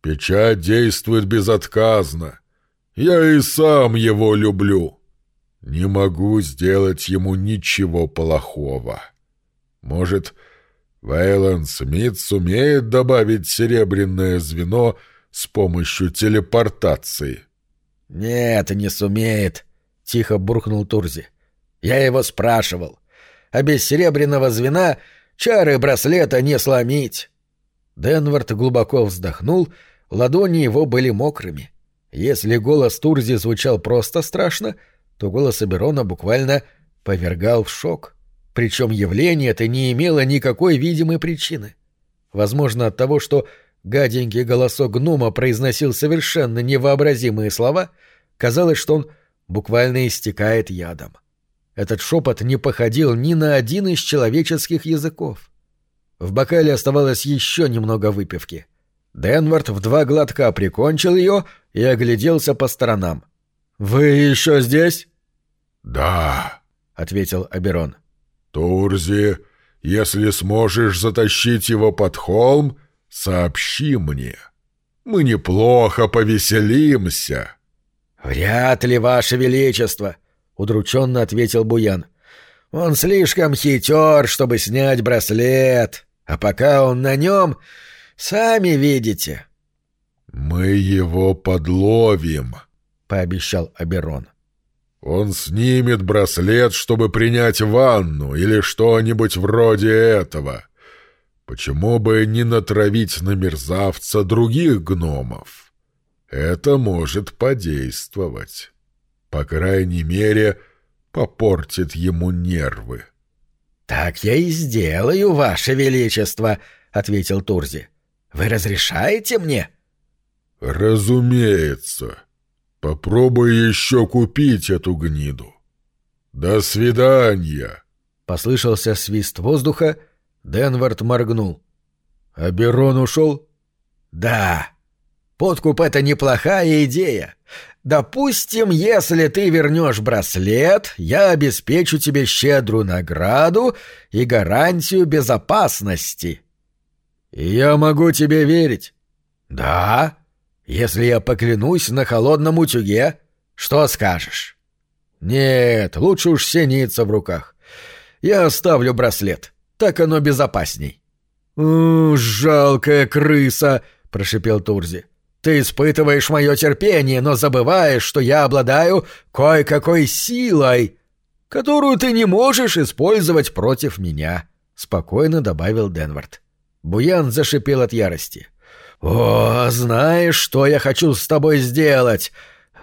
«Печать действует безотказно. Я и сам его люблю. Не могу сделать ему ничего плохого. Может, Вейлон Смит сумеет добавить серебряное звено с помощью телепортации?» «Нет, не сумеет», — тихо буркнул Турзи. «Я его спрашивал. А без серебряного звена чары браслета не сломить». Денвард глубоко вздохнул, ладони его были мокрыми. Если голос Турзи звучал просто страшно, то голос Аберона буквально повергал в шок. Причем явление это не имело никакой видимой причины. Возможно, от того, что гаденький голосок гнома произносил совершенно невообразимые слова, казалось, что он буквально истекает ядом. Этот шепот не походил ни на один из человеческих языков. В бокале оставалось еще немного выпивки. Денвард в два глотка прикончил ее и огляделся по сторонам. «Вы еще здесь?» «Да», — ответил Аберон. «Турзи, если сможешь затащить его под холм, сообщи мне. Мы неплохо повеселимся». «Вряд ли, Ваше Величество», — удрученно ответил Буян. «Он слишком хитер, чтобы снять браслет, а пока он на нем, сами видите». «Мы его подловим», — пообещал Аберон. «Он снимет браслет, чтобы принять ванну или что-нибудь вроде этого. Почему бы не натравить на мерзавца других гномов?» Это может подействовать. По крайней мере, попортит ему нервы. — Так я и сделаю, Ваше Величество, — ответил Турзи. — Вы разрешаете мне? — Разумеется. Попробуй еще купить эту гниду. До свидания. Послышался свист воздуха. Денвард моргнул. — Аберон ушел? — Да. Подкуп — это неплохая идея. Допустим, если ты вернешь браслет, я обеспечу тебе щедрую награду и гарантию безопасности. Я могу тебе верить. Да, если я поклянусь на холодном утюге, что скажешь? Нет, лучше уж сениться в руках. Я оставлю браслет, так оно безопасней. «Жалкая крыса!» — прошипел Турзи. Ты испытываешь мое терпение, но забываешь, что я обладаю кое-какой силой, которую ты не можешь использовать против меня», — спокойно добавил Денвард. Буян зашипел от ярости. «О, знаешь, что я хочу с тобой сделать?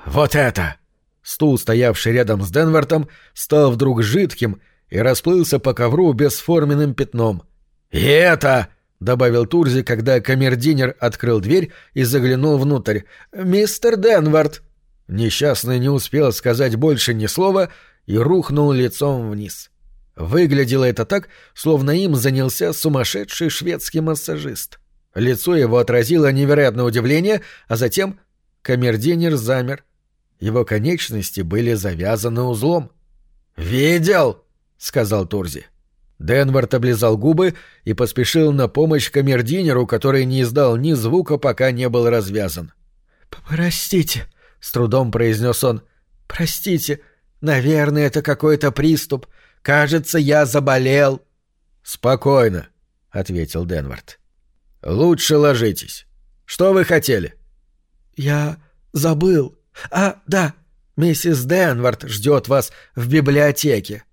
Вот это!» Стул, стоявший рядом с Денвартом, стал вдруг жидким и расплылся по ковру бесформенным пятном. «И это!» — добавил Турзи, когда камердинер открыл дверь и заглянул внутрь. «Мистер Денвард!» Несчастный не успел сказать больше ни слова и рухнул лицом вниз. Выглядело это так, словно им занялся сумасшедший шведский массажист. Лицо его отразило невероятное удивление, а затем камердинер замер. Его конечности были завязаны узлом. «Видел!» — сказал Турзи. — Денвард облизал губы и поспешил на помощь камердинеру, который не издал ни звука, пока не был развязан. «Простите», — с трудом произнес он. «Простите, наверное, это какой-то приступ. Кажется, я заболел». «Спокойно», — ответил Денвард. «Лучше ложитесь. Что вы хотели?» «Я забыл. А, да, миссис Денвард ждет вас в библиотеке».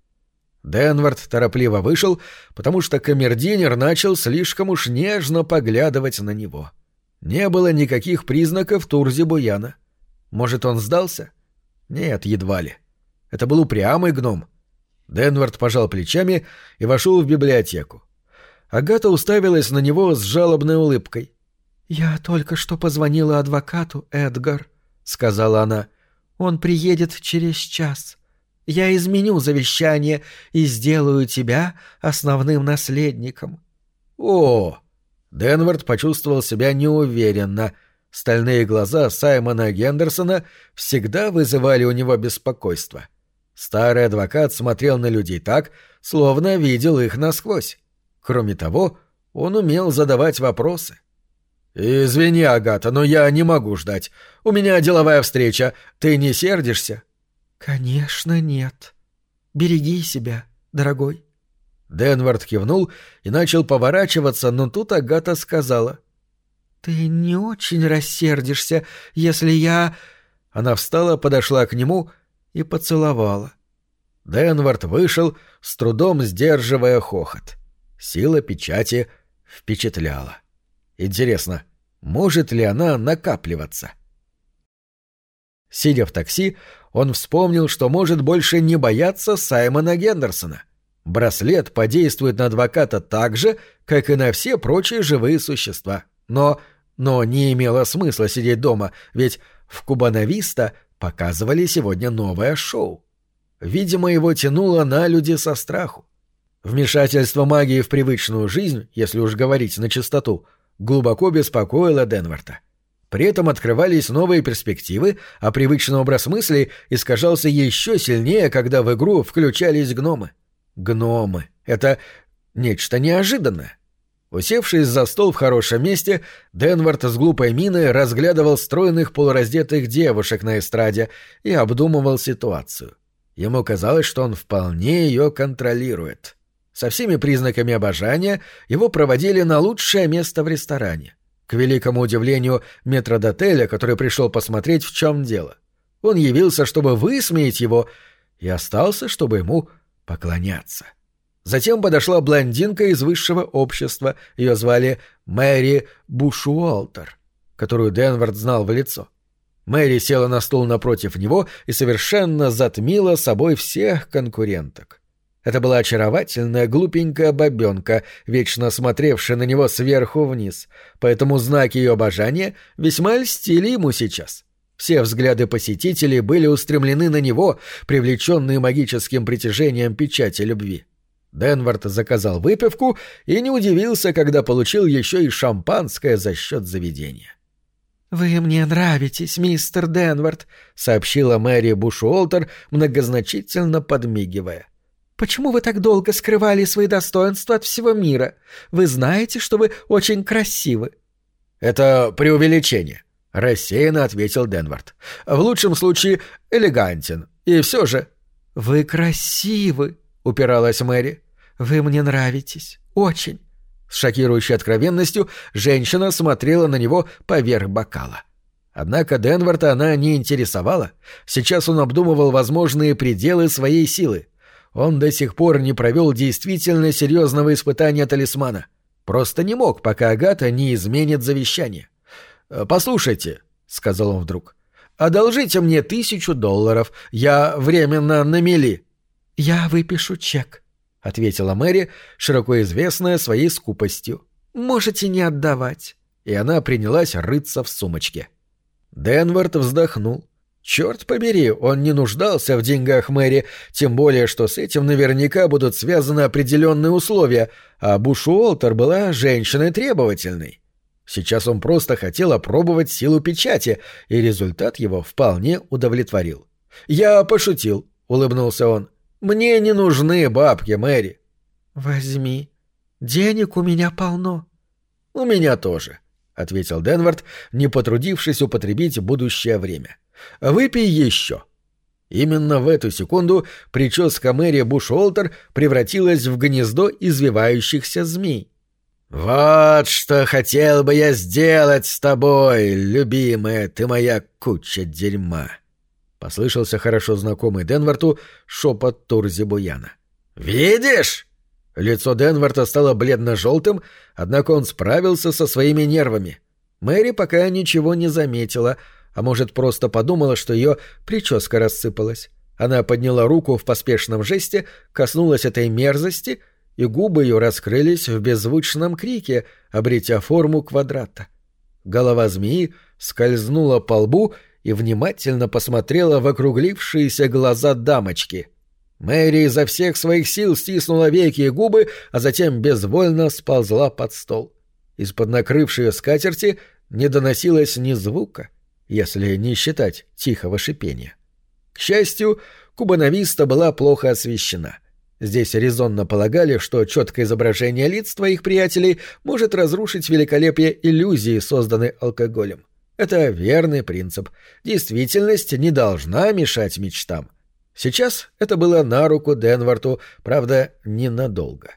Денвард торопливо вышел, потому что камердинер начал слишком уж нежно поглядывать на него. Не было никаких признаков Турзи Буяна. Может, он сдался? Нет, едва ли. Это был упрямый гном. Денвард пожал плечами и вошел в библиотеку. Агата уставилась на него с жалобной улыбкой. «Я только что позвонила адвокату, Эдгар», — сказала она. «Он приедет через час. Я изменю завещание и сделаю тебя основным наследником. О! Денвард почувствовал себя неуверенно. Стальные глаза Саймона Гендерсона всегда вызывали у него беспокойство. Старый адвокат смотрел на людей так, словно видел их насквозь. Кроме того, он умел задавать вопросы. «Извини, Агата, но я не могу ждать. У меня деловая встреча. Ты не сердишься?» «Конечно нет. Береги себя, дорогой». Денвард кивнул и начал поворачиваться, но тут Агата сказала. «Ты не очень рассердишься, если я...» Она встала, подошла к нему и поцеловала. Денвард вышел, с трудом сдерживая хохот. Сила печати впечатляла. Интересно, может ли она накапливаться? Сидя в такси, он вспомнил, что может больше не бояться Саймона Гендерсона. Браслет подействует на адвоката так же, как и на все прочие живые существа. Но... но не имело смысла сидеть дома, ведь в Кубановиста показывали сегодня новое шоу. Видимо, его тянуло на люди со страху. Вмешательство магии в привычную жизнь, если уж говорить на чистоту, глубоко беспокоило Денварта. При этом открывались новые перспективы, а привычный образ мыслей искажался еще сильнее, когда в игру включались гномы. Гномы. Это нечто неожиданное. Усевшись за стол в хорошем месте, Денвард с глупой миной разглядывал стройных полураздетых девушек на эстраде и обдумывал ситуацию. Ему казалось, что он вполне ее контролирует. Со всеми признаками обожания его проводили на лучшее место в ресторане. К великому удивлению метродотеля, который пришел посмотреть, в чем дело. Он явился, чтобы высмеять его, и остался, чтобы ему поклоняться. Затем подошла блондинка из высшего общества, ее звали Мэри Бушуолтер, которую Денвард знал в лицо. Мэри села на стул напротив него и совершенно затмила собой всех конкуренток. Это была очаровательная глупенькая бабенка, вечно смотревшая на него сверху вниз, поэтому знаки ее обожания весьма льстили ему сейчас. Все взгляды посетителей были устремлены на него, привлеченные магическим притяжением печати любви. Денвард заказал выпивку и не удивился, когда получил еще и шампанское за счет заведения. «Вы мне нравитесь, мистер Денвард», — сообщила Мэри Бушуолтер, многозначительно подмигивая. «Почему вы так долго скрывали свои достоинства от всего мира? Вы знаете, что вы очень красивы». «Это преувеличение», — рассеянно ответил Денвард. «В лучшем случае элегантен. И все же...» «Вы красивы», — упиралась Мэри. «Вы мне нравитесь. Очень». С шокирующей откровенностью женщина смотрела на него поверх бокала. Однако Денварда она не интересовала. Сейчас он обдумывал возможные пределы своей силы. Он до сих пор не провел действительно серьезного испытания талисмана. Просто не мог, пока Агата не изменит завещание. «Э, «Послушайте», — сказал он вдруг, — «одолжите мне тысячу долларов. Я временно на мели». «Я выпишу чек», — ответила Мэри, широко известная своей скупостью. «Можете не отдавать». И она принялась рыться в сумочке. Денвард вздохнул. Черт побери, он не нуждался в деньгах Мэри, тем более, что с этим наверняка будут связаны определенные условия, а Буш Уолтер была женщиной требовательной. Сейчас он просто хотел опробовать силу печати, и результат его вполне удовлетворил. «Я пошутил», — улыбнулся он. «Мне не нужны бабки, Мэри». «Возьми. Денег у меня полно». «У меня тоже», — ответил Денвард, не потрудившись употребить будущее время. — Выпей еще». Именно в эту секунду прическа Мэри Бушолтер превратилась в гнездо извивающихся змей. «Вот что хотел бы я сделать с тобой, любимая ты моя куча дерьма!» — послышался хорошо знакомый Денварту шепот Турзи Буяна. «Видишь?» Лицо Денварта стало бледно-желтым, однако он справился со своими нервами. Мэри пока ничего не заметила — а может, просто подумала, что ее прическа рассыпалась. Она подняла руку в поспешном жесте, коснулась этой мерзости, и губы ее раскрылись в беззвучном крике, обретя форму квадрата. Голова змеи скользнула по лбу и внимательно посмотрела в округлившиеся глаза дамочки. Мэри изо всех своих сил стиснула веки и губы, а затем безвольно сползла под стол. Из-под накрывшей скатерти не доносилось ни звука, если не считать тихого шипения. К счастью, Кубановиста была плохо освещена. Здесь резонно полагали, что четкое изображение лиц твоих приятелей может разрушить великолепие иллюзии, созданной алкоголем. Это верный принцип. Действительность не должна мешать мечтам. Сейчас это было на руку Денварту, правда, ненадолго.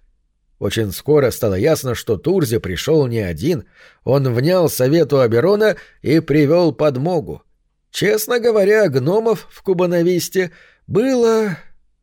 Очень скоро стало ясно, что Турзи пришел не один. Он внял совету Аберона и привел подмогу. Честно говоря, гномов в Кубановисте было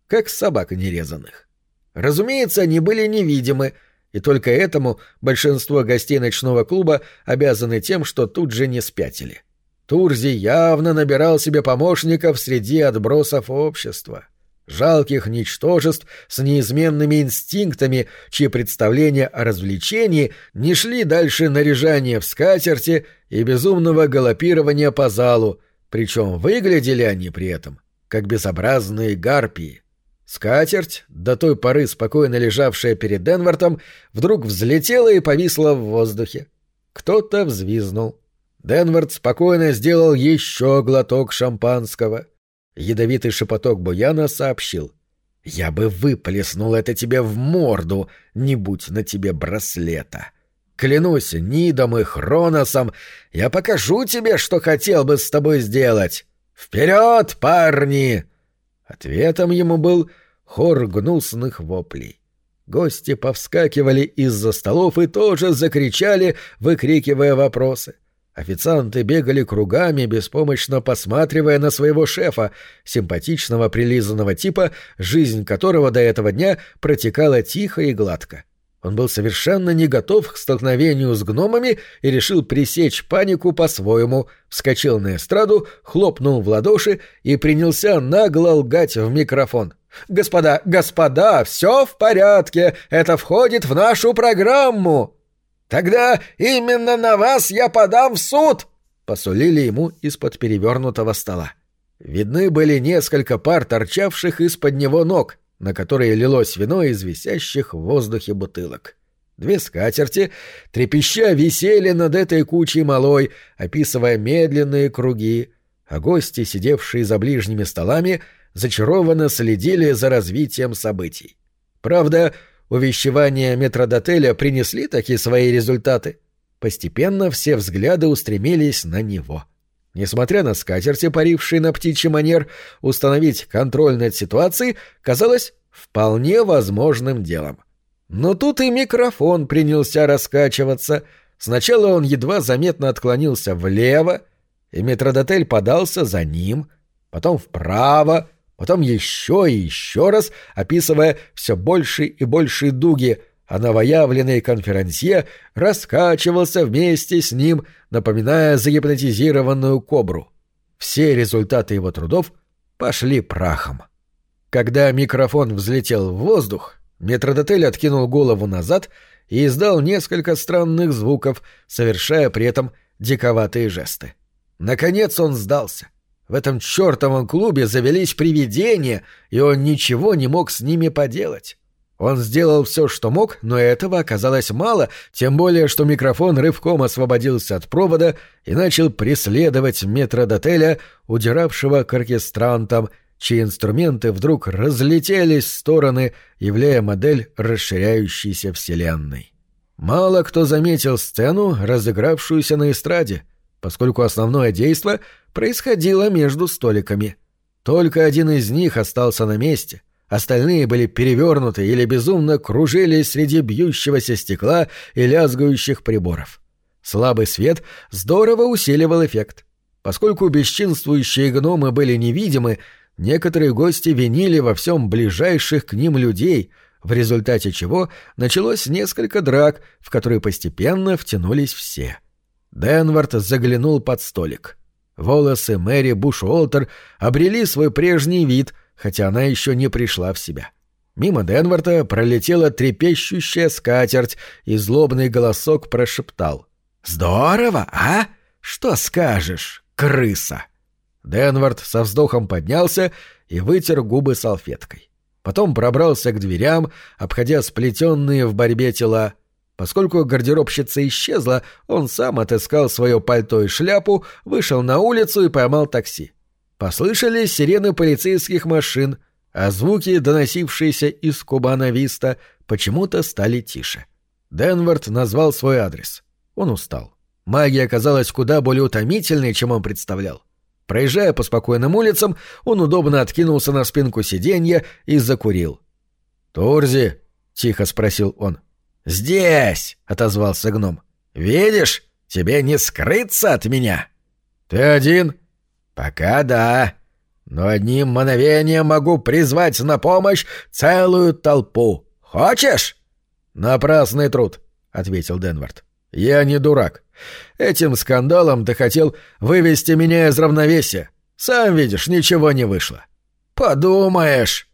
как собак нерезанных. Разумеется, они были невидимы, и только этому большинство гостей ночного клуба обязаны тем, что тут же не спятили. Турзи явно набирал себе помощников среди отбросов общества. Жалких ничтожеств с неизменными инстинктами, чьи представления о развлечении не шли дальше наряжания в скатерти и безумного галопирования по залу, причем выглядели они при этом как безобразные гарпии. Скатерть, до той поры спокойно лежавшая перед Денвартом, вдруг взлетела и повисла в воздухе. Кто-то взвизнул. Денвард спокойно сделал еще глоток шампанского. Ядовитый шепоток Буяна сообщил. «Я бы выплеснул это тебе в морду, не будь на тебе браслета. Клянусь Нидом и Хроносом, я покажу тебе, что хотел бы с тобой сделать. Вперед, парни!» Ответом ему был хор гнусных воплей. Гости повскакивали из-за столов и тоже закричали, выкрикивая вопросы. Официанты бегали кругами, беспомощно посматривая на своего шефа, симпатичного прилизанного типа, жизнь которого до этого дня протекала тихо и гладко. Он был совершенно не готов к столкновению с гномами и решил пресечь панику по-своему, вскочил на эстраду, хлопнул в ладоши и принялся нагло лгать в микрофон. «Господа, господа, все в порядке, это входит в нашу программу!» «Тогда именно на вас я подам в суд!» — посулили ему из-под перевернутого стола. Видны были несколько пар торчавших из-под него ног — на которые лилось вино из висящих в воздухе бутылок. Две скатерти, трепеща, висели над этой кучей малой, описывая медленные круги, а гости, сидевшие за ближними столами, зачарованно следили за развитием событий. Правда, увещевания метродотеля принесли такие свои результаты. Постепенно все взгляды устремились на него. Несмотря на скатерти, парившие на птичий манер, установить контроль над ситуацией казалось вполне возможным делом. Но тут и микрофон принялся раскачиваться. Сначала он едва заметно отклонился влево, и метродотель подался за ним, потом вправо, потом еще и еще раз, описывая все больше и больше дуги, а новоявленный конферансье раскачивался вместе с ним, напоминая загипнотизированную кобру. Все результаты его трудов пошли прахом. Когда микрофон взлетел в воздух, метродотель откинул голову назад и издал несколько странных звуков, совершая при этом диковатые жесты. Наконец он сдался. В этом чертовом клубе завелись привидения, и он ничего не мог с ними поделать. Он сделал все, что мог, но этого оказалось мало, тем более, что микрофон рывком освободился от провода и начал преследовать метродотеля, удиравшего к оркестрантам, чьи инструменты вдруг разлетелись в стороны, являя модель расширяющейся вселенной. Мало кто заметил сцену, разыгравшуюся на эстраде, поскольку основное действо происходило между столиками. Только один из них остался на месте, Остальные были перевернуты или безумно кружились среди бьющегося стекла и лязгающих приборов. Слабый свет здорово усиливал эффект. Поскольку бесчинствующие гномы были невидимы, некоторые гости винили во всем ближайших к ним людей, в результате чего началось несколько драк, в которые постепенно втянулись все. Денвард заглянул под столик. Волосы Мэри Буш-Уолтер обрели свой прежний вид — хотя она еще не пришла в себя. Мимо Денварта пролетела трепещущая скатерть, и злобный голосок прошептал. «Здорово, а? Что скажешь, крыса?» Денвард со вздохом поднялся и вытер губы салфеткой. Потом пробрался к дверям, обходя сплетенные в борьбе тела. Поскольку гардеробщица исчезла, он сам отыскал свое пальто и шляпу, вышел на улицу и поймал такси. Послышались сирены полицейских машин, а звуки, доносившиеся из Кубана-Виста, почему-то стали тише. Денвард назвал свой адрес. Он устал. Магия оказалась куда более утомительной, чем он представлял. Проезжая по спокойным улицам, он удобно откинулся на спинку сиденья и закурил. «Турзи?» — тихо спросил он. «Здесь!» — отозвался гном. «Видишь, тебе не скрыться от меня!» «Ты один?» «Пока да. Но одним мановением могу призвать на помощь целую толпу. Хочешь?» «Напрасный труд», — ответил Денвард. «Я не дурак. Этим скандалом ты хотел вывести меня из равновесия. Сам видишь, ничего не вышло». «Подумаешь!»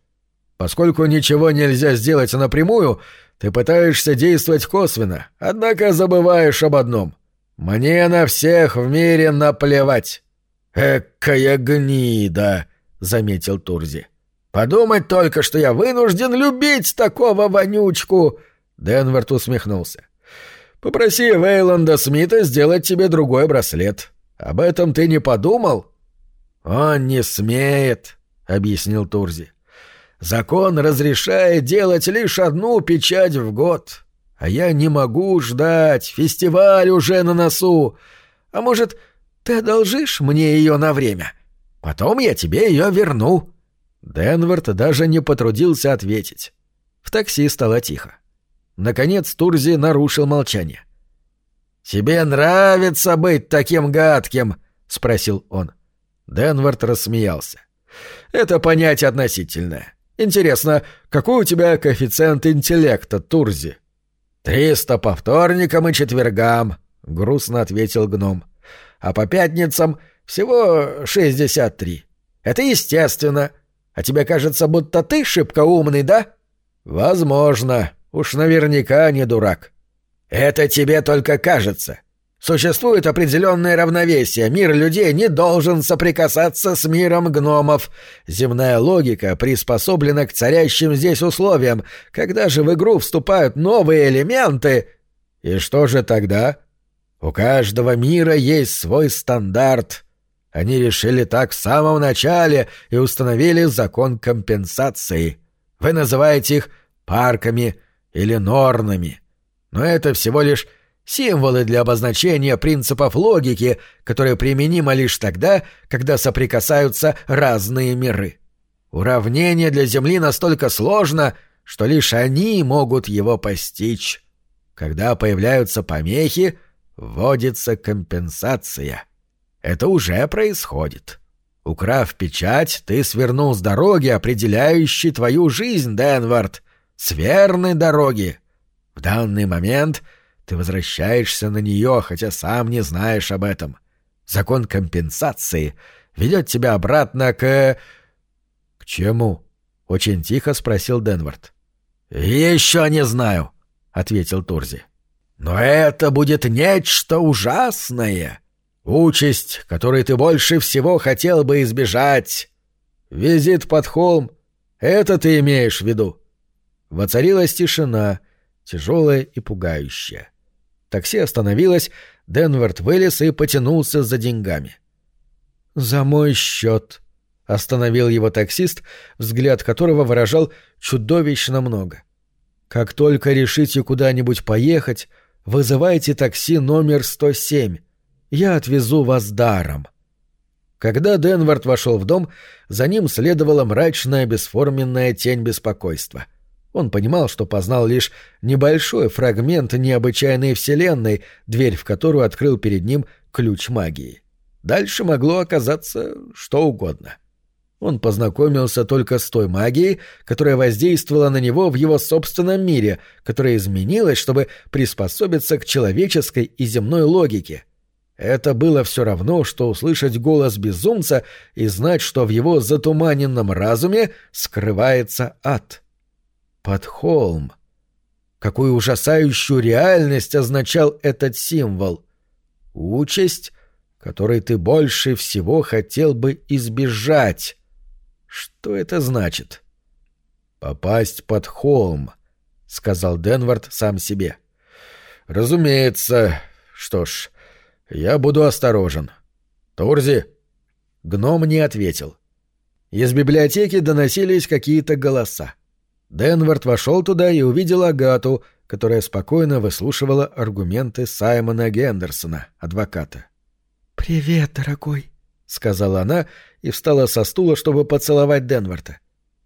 «Поскольку ничего нельзя сделать напрямую, ты пытаешься действовать косвенно, однако забываешь об одном. Мне на всех в мире наплевать». «Экая гнида!» — заметил Турзи. «Подумать только, что я вынужден любить такого вонючку!» Денверт усмехнулся. «Попроси Вейланда Смита сделать тебе другой браслет. Об этом ты не подумал?» «Он не смеет», — объяснил Турзи. Закон разрешает делать лишь одну печать в год. А я не могу ждать, фестиваль уже на носу. А может, ты одолжишь мне ее на время? Потом я тебе ее верну». Денверт даже не потрудился ответить. В такси стало тихо. Наконец Турзи нарушил молчание. «Тебе нравится быть таким гадким?» — спросил он. Денвард рассмеялся. «Это понятие относительное. Интересно, какой у тебя коэффициент интеллекта, Турзи? Триста по вторникам и четвергам, грустно ответил гном. А по пятницам всего шестьдесят три. Это естественно. А тебе кажется, будто ты шибко умный, да? Возможно. Уж наверняка не дурак. Это тебе только кажется. Существует определенное равновесие. Мир людей не должен соприкасаться с миром гномов. Земная логика приспособлена к царящим здесь условиям. Когда же в игру вступают новые элементы... И что же тогда? У каждого мира есть свой стандарт. Они решили так в самом начале и установили закон компенсации. Вы называете их парками или норнами. Но это всего лишь Символы для обозначения принципов логики, которые применимы лишь тогда, когда соприкасаются разные миры. Уравнение для Земли настолько сложно, что лишь они могут его постичь. Когда появляются помехи, вводится компенсация. Это уже происходит. Украв печать, ты свернул с дороги, определяющей твою жизнь, Денвард, с верной дороги. В данный момент — ты возвращаешься на нее, хотя сам не знаешь об этом. Закон компенсации ведет тебя обратно к... — К чему? — очень тихо спросил Денвард. — Еще не знаю, — ответил Турзи. — Но это будет нечто ужасное. Участь, которой ты больше всего хотел бы избежать. Визит под холм. Это ты имеешь в виду? Воцарилась тишина, тяжелая и пугающая. Такси остановилось, Денверт вылез и потянулся за деньгами. «За мой счет», — остановил его таксист, взгляд которого выражал чудовищно много. «Как только решите куда-нибудь поехать, вызывайте такси номер 107. Я отвезу вас даром». Когда Денвард вошел в дом, за ним следовала мрачная бесформенная тень беспокойства. Он понимал, что познал лишь небольшой фрагмент необычайной вселенной, дверь в которую открыл перед ним ключ магии. Дальше могло оказаться что угодно. Он познакомился только с той магией, которая воздействовала на него в его собственном мире, которая изменилась, чтобы приспособиться к человеческой и земной логике. Это было все равно, что услышать голос безумца и знать, что в его затуманенном разуме скрывается ад. — под холм. Какую ужасающую реальность означал этот символ? Участь, которой ты больше всего хотел бы избежать. Что это значит? попасть под холм, — сказал Денвард сам себе. Разумеется. Что ж, я буду осторожен. Турзи? Гном не ответил. Из библиотеки доносились какие-то голоса. Денвард вошел туда и увидел Агату, которая спокойно выслушивала аргументы Саймона Гендерсона, адвоката. «Привет, дорогой», — сказала она и встала со стула, чтобы поцеловать Денварда.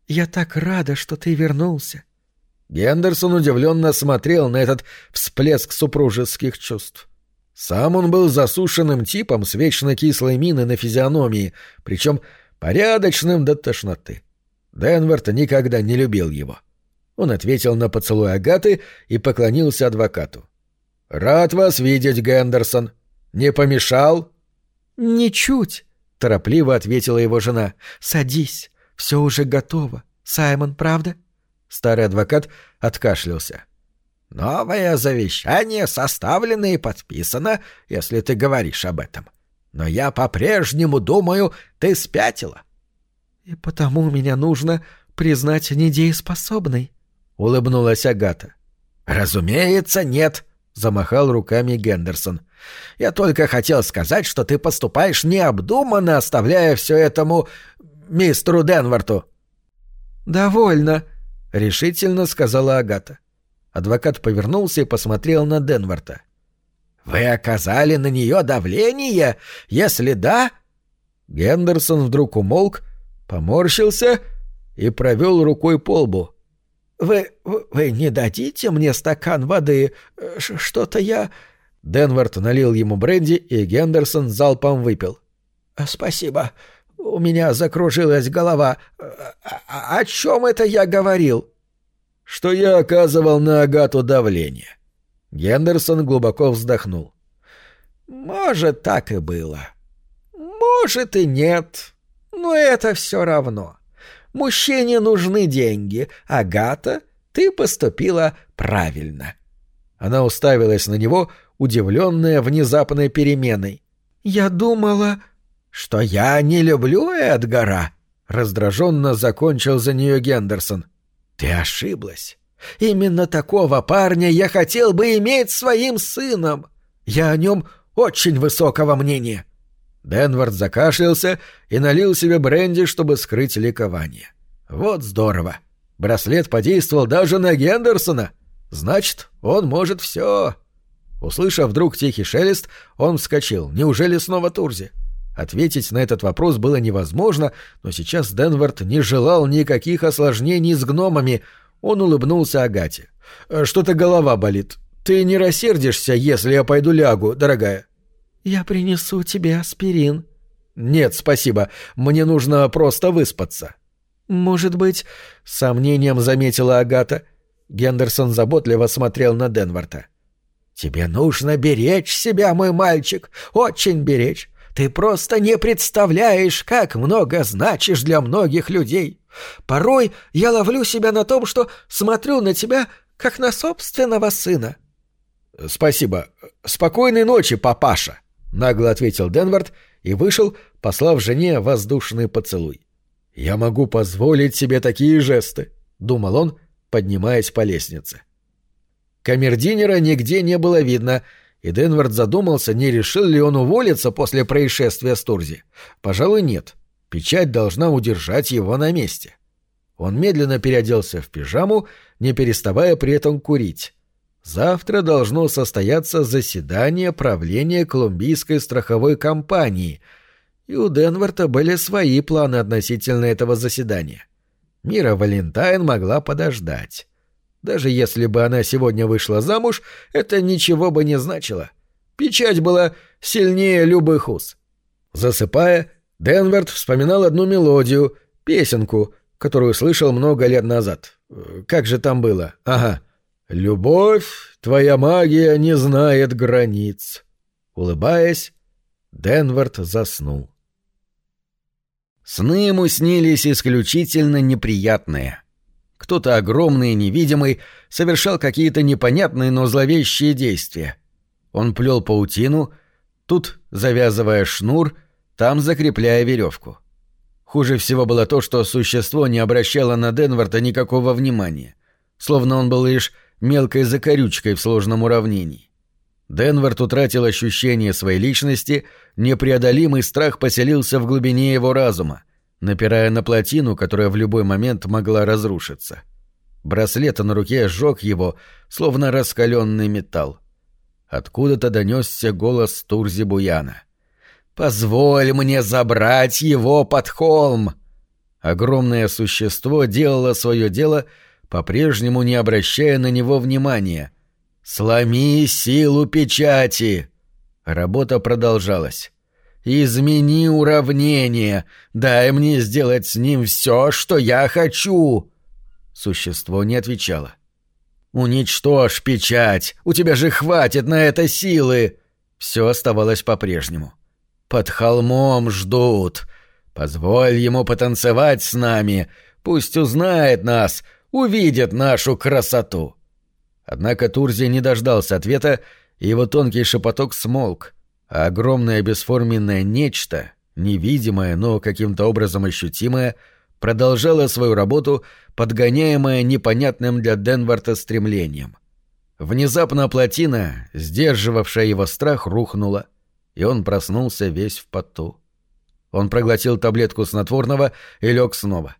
«Я так рада, что ты вернулся». Гендерсон удивленно смотрел на этот всплеск супружеских чувств. Сам он был засушенным типом с вечно кислой миной на физиономии, причем порядочным до тошноты. Денверт никогда не любил его. Он ответил на поцелуй Агаты и поклонился адвокату. «Рад вас видеть, Гендерсон. Не помешал?» «Ничуть», — торопливо ответила его жена. «Садись. Все уже готово. Саймон, правда?» Старый адвокат откашлялся. «Новое завещание составлено и подписано, если ты говоришь об этом. Но я по-прежнему думаю, ты спятила». «И потому меня нужно признать недееспособной», — улыбнулась Агата. «Разумеется, нет», — замахал руками Гендерсон. «Я только хотел сказать, что ты поступаешь необдуманно, оставляя все этому мистеру Денварту». «Довольно», — решительно сказала Агата. Адвокат повернулся и посмотрел на Денварта. «Вы оказали на нее давление? Если да...» Гендерсон вдруг умолк, поморщился и провел рукой по лбу. «Вы... вы не дадите мне стакан воды? Что-то я...» Денвард налил ему бренди, и Гендерсон залпом выпил. «Спасибо. У меня закружилась голова. О, о чем это я говорил? Что я оказывал на Агату давление. Гендерсон глубоко вздохнул. Может, так и было. Может и нет. Но это все равно. Мужчине нужны деньги. Агата, ты поступила правильно. Она уставилась на него, удивленная внезапной переменой. «Я думала...» что я не люблю Эдгара, — раздраженно закончил за нее Гендерсон. Ты ошиблась. Именно такого парня я хотел бы иметь своим сыном. Я о нем очень высокого мнения. Денвард закашлялся и налил себе бренди, чтобы скрыть ликование. Вот здорово. Браслет подействовал даже на Гендерсона. Значит, он может все. Услышав вдруг тихий шелест, он вскочил. Неужели снова Турзи? — Ответить на этот вопрос было невозможно, но сейчас Денвард не желал никаких осложнений с гномами. Он улыбнулся Агате. «Э, «Что-то голова болит. Ты не рассердишься, если я пойду лягу, дорогая?» «Я принесу тебе аспирин». «Нет, спасибо. Мне нужно просто выспаться». «Может быть...» — с сомнением заметила Агата. Гендерсон заботливо смотрел на Денварта. «Тебе нужно беречь себя, мой мальчик, очень беречь. Ты просто не представляешь, как много значишь для многих людей. Порой я ловлю себя на том, что смотрю на тебя, как на собственного сына». «Спасибо. Спокойной ночи, папаша», — нагло ответил Денвард и вышел, послав жене воздушный поцелуй. «Я могу позволить себе такие жесты», — думал он, поднимаясь по лестнице. Камердинера нигде не было видно — и Денвард задумался, не решил ли он уволиться после происшествия с Турзи. Пожалуй, нет. Печать должна удержать его на месте. Он медленно переоделся в пижаму, не переставая при этом курить. Завтра должно состояться заседание правления Колумбийской страховой компании, и у Денварта были свои планы относительно этого заседания. Мира Валентайн могла подождать. Даже если бы она сегодня вышла замуж, это ничего бы не значило. Печать была сильнее любых уз. Засыпая, Денверт вспоминал одну мелодию, песенку, которую слышал много лет назад. Как же там было? Ага. «Любовь, твоя магия не знает границ». Улыбаясь, Денвард заснул. Сны ему снились исключительно неприятные — кто-то огромный и невидимый совершал какие-то непонятные, но зловещие действия. Он плел паутину, тут завязывая шнур, там закрепляя веревку. Хуже всего было то, что существо не обращало на Денварда никакого внимания, словно он был лишь мелкой закорючкой в сложном уравнении. Денвард утратил ощущение своей личности, непреодолимый страх поселился в глубине его разума, напирая на плотину, которая в любой момент могла разрушиться. Браслет на руке сжег его, словно раскаленный металл. Откуда-то донесся голос Турзи Буяна. «Позволь мне забрать его под холм!» Огромное существо делало свое дело, по-прежнему не обращая на него внимания. «Сломи силу печати!» Работа продолжалась. «Измени уравнение! Дай мне сделать с ним все, что я хочу!» Существо не отвечало. «Уничтожь печать! У тебя же хватит на это силы!» Все оставалось по-прежнему. Под холмом ждут. Позволь ему потанцевать с нами. Пусть узнает нас, увидит нашу красоту. Однако Турзи не дождался ответа, и его тонкий шепоток смолк, а огромное бесформенное нечто, невидимое, но каким-то образом ощутимое, продолжало свою работу, подгоняемое непонятным для Денварта стремлением. Внезапно плотина, сдерживавшая его страх, рухнула — и он проснулся весь в поту. Он проглотил таблетку снотворного и лег снова.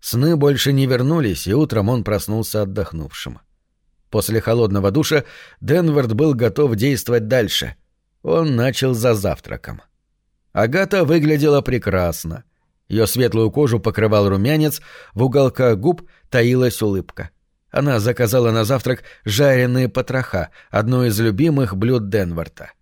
Сны больше не вернулись, и утром он проснулся отдохнувшим. После холодного душа Денвард был готов действовать дальше. Он начал за завтраком. Агата выглядела прекрасно. Ее светлую кожу покрывал румянец, в уголках губ таилась улыбка. Она заказала на завтрак жареные потроха, одно из любимых блюд Денварта.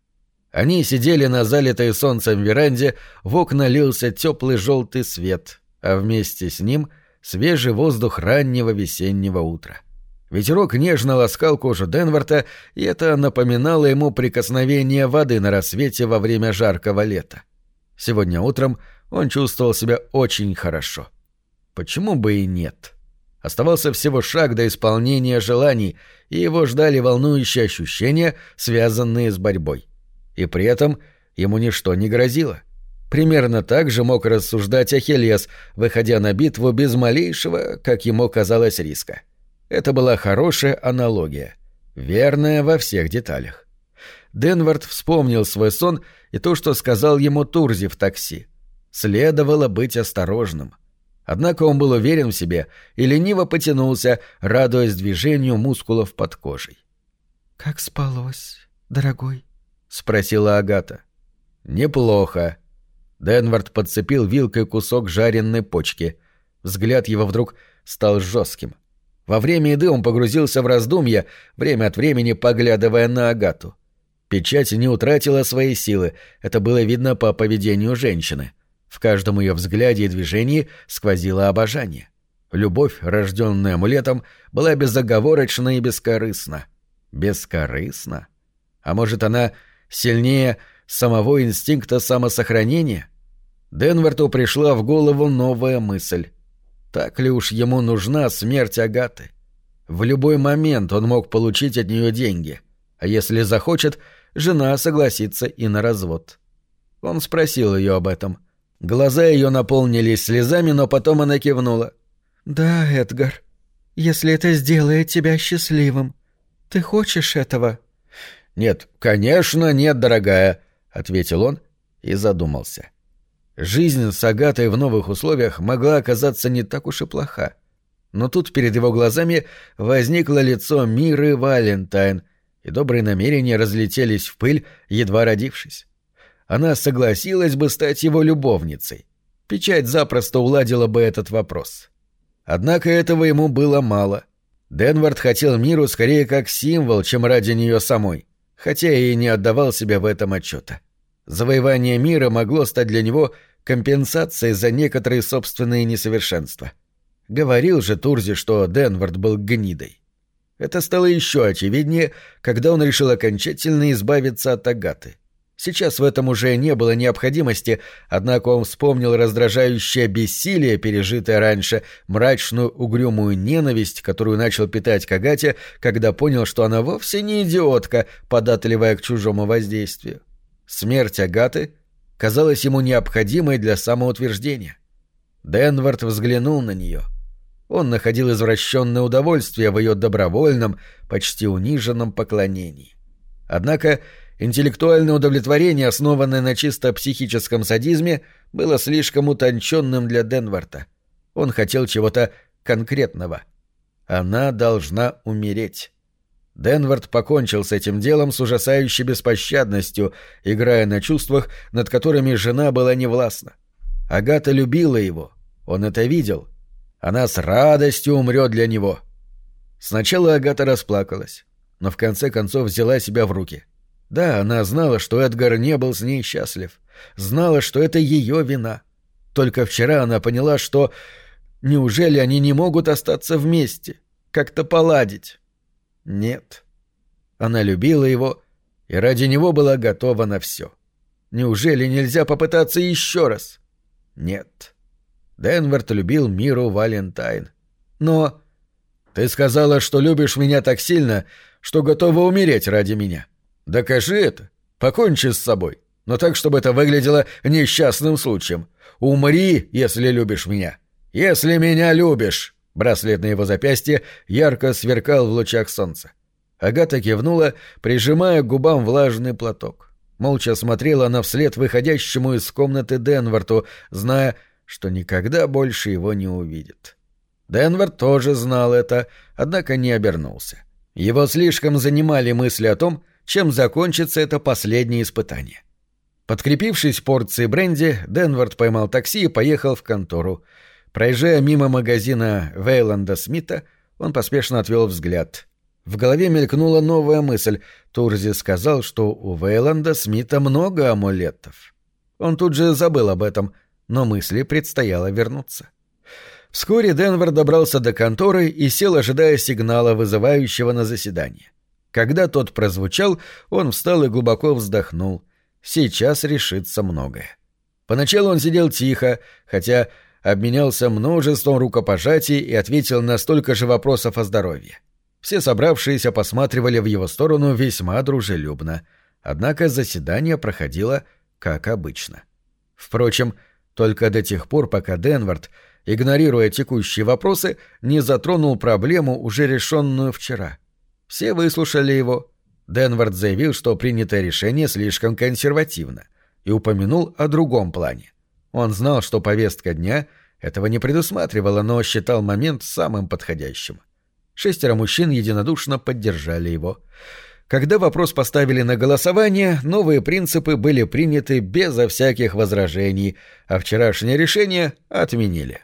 Они сидели на залитой солнцем веранде, в окна лился теплый желтый свет, а вместе с ним свежий воздух раннего весеннего утра. Ветерок нежно ласкал кожу Денварта, и это напоминало ему прикосновение воды на рассвете во время жаркого лета. Сегодня утром он чувствовал себя очень хорошо. Почему бы и нет? Оставался всего шаг до исполнения желаний, и его ждали волнующие ощущения, связанные с борьбой и при этом ему ничто не грозило. Примерно так же мог рассуждать Ахиллес, выходя на битву без малейшего, как ему казалось, риска. Это была хорошая аналогия, верная во всех деталях. Денвард вспомнил свой сон и то, что сказал ему Турзи в такси. Следовало быть осторожным. Однако он был уверен в себе и лениво потянулся, радуясь движению мускулов под кожей. «Как спалось, дорогой?» — спросила Агата. «Неплохо». Денвард подцепил вилкой кусок жареной почки. Взгляд его вдруг стал жестким. Во время еды он погрузился в раздумья, время от времени поглядывая на Агату. Печать не утратила своей силы, это было видно по поведению женщины. В каждом ее взгляде и движении сквозило обожание. Любовь, рожденная амулетом, была безоговорочна и бескорыстна. Бескорыстна? А может, она сильнее самого инстинкта самосохранения? Денверту пришла в голову новая мысль. Так ли уж ему нужна смерть Агаты? В любой момент он мог получить от нее деньги, а если захочет, жена согласится и на развод. Он спросил ее об этом. Глаза ее наполнились слезами, но потом она кивнула. «Да, Эдгар, если это сделает тебя счастливым. Ты хочешь этого?» «Нет, конечно, нет, дорогая», — ответил он и задумался. Жизнь с Агатой в новых условиях могла оказаться не так уж и плоха. Но тут перед его глазами возникло лицо Миры Валентайн, и добрые намерения разлетелись в пыль, едва родившись. Она согласилась бы стать его любовницей. Печать запросто уладила бы этот вопрос. Однако этого ему было мало. Денвард хотел миру скорее как символ, чем ради нее самой хотя и не отдавал себе в этом отчета. Завоевание мира могло стать для него компенсацией за некоторые собственные несовершенства. Говорил же Турзи, что Денвард был гнидой. Это стало еще очевиднее, когда он решил окончательно избавиться от Агаты. Сейчас в этом уже не было необходимости, однако он вспомнил раздражающее бессилие, пережитое раньше, мрачную угрюмую ненависть, которую начал питать к Агате, когда понял, что она вовсе не идиотка, податливая к чужому воздействию. Смерть Агаты казалась ему необходимой для самоутверждения. Денвард взглянул на нее. Он находил извращенное удовольствие в ее добровольном, почти униженном поклонении. Однако интеллектуальное удовлетворение, основанное на чисто психическом садизме, было слишком утонченным для Денварта. Он хотел чего-то конкретного. Она должна умереть. Денвард покончил с этим делом с ужасающей беспощадностью, играя на чувствах, над которыми жена была невластна. Агата любила его, он это видел. Она с радостью умрет для него. Сначала Агата расплакалась, но в конце концов взяла себя в руки. Да, она знала, что Эдгар не был с ней счастлив, знала, что это ее вина. Только вчера она поняла, что неужели они не могут остаться вместе, как-то поладить. Нет. Она любила его и ради него была готова на все. Неужели нельзя попытаться еще раз? Нет. Денверт любил миру Валентайн. Но... Ты сказала, что любишь меня так сильно, что готова умереть ради меня. Докажи это. Покончи с собой. Но так, чтобы это выглядело несчастным случаем. Умри, если любишь меня. Если меня любишь. Браслет на его запястье ярко сверкал в лучах солнца. Агата кивнула, прижимая к губам влажный платок. Молча смотрела она вслед выходящему из комнаты Денварту, зная, что никогда больше его не увидит. Денвард тоже знал это, однако не обернулся. Его слишком занимали мысли о том, чем закончится это последнее испытание. Подкрепившись порцией бренди, Денвард поймал такси и поехал в контору. Проезжая мимо магазина Вейланда Смита, он поспешно отвел взгляд. В голове мелькнула новая мысль. Турзи сказал, что у Вейланда Смита много амулетов. Он тут же забыл об этом, но мысли предстояло вернуться. Вскоре Денвер добрался до конторы и сел, ожидая сигнала, вызывающего на заседание. Когда тот прозвучал, он встал и глубоко вздохнул. Сейчас решится многое. Поначалу он сидел тихо, хотя обменялся множеством рукопожатий и ответил на столько же вопросов о здоровье. Все собравшиеся посматривали в его сторону весьма дружелюбно, однако заседание проходило как обычно. Впрочем, только до тех пор, пока Денвард, игнорируя текущие вопросы, не затронул проблему, уже решенную вчера. Все выслушали его. Денвард заявил, что принятое решение слишком консервативно, и упомянул о другом плане. Он знал, что повестка дня этого не предусматривала, но считал момент самым подходящим. Шестеро мужчин единодушно поддержали его. Когда вопрос поставили на голосование, новые принципы были приняты безо всяких возражений, а вчерашнее решение отменили.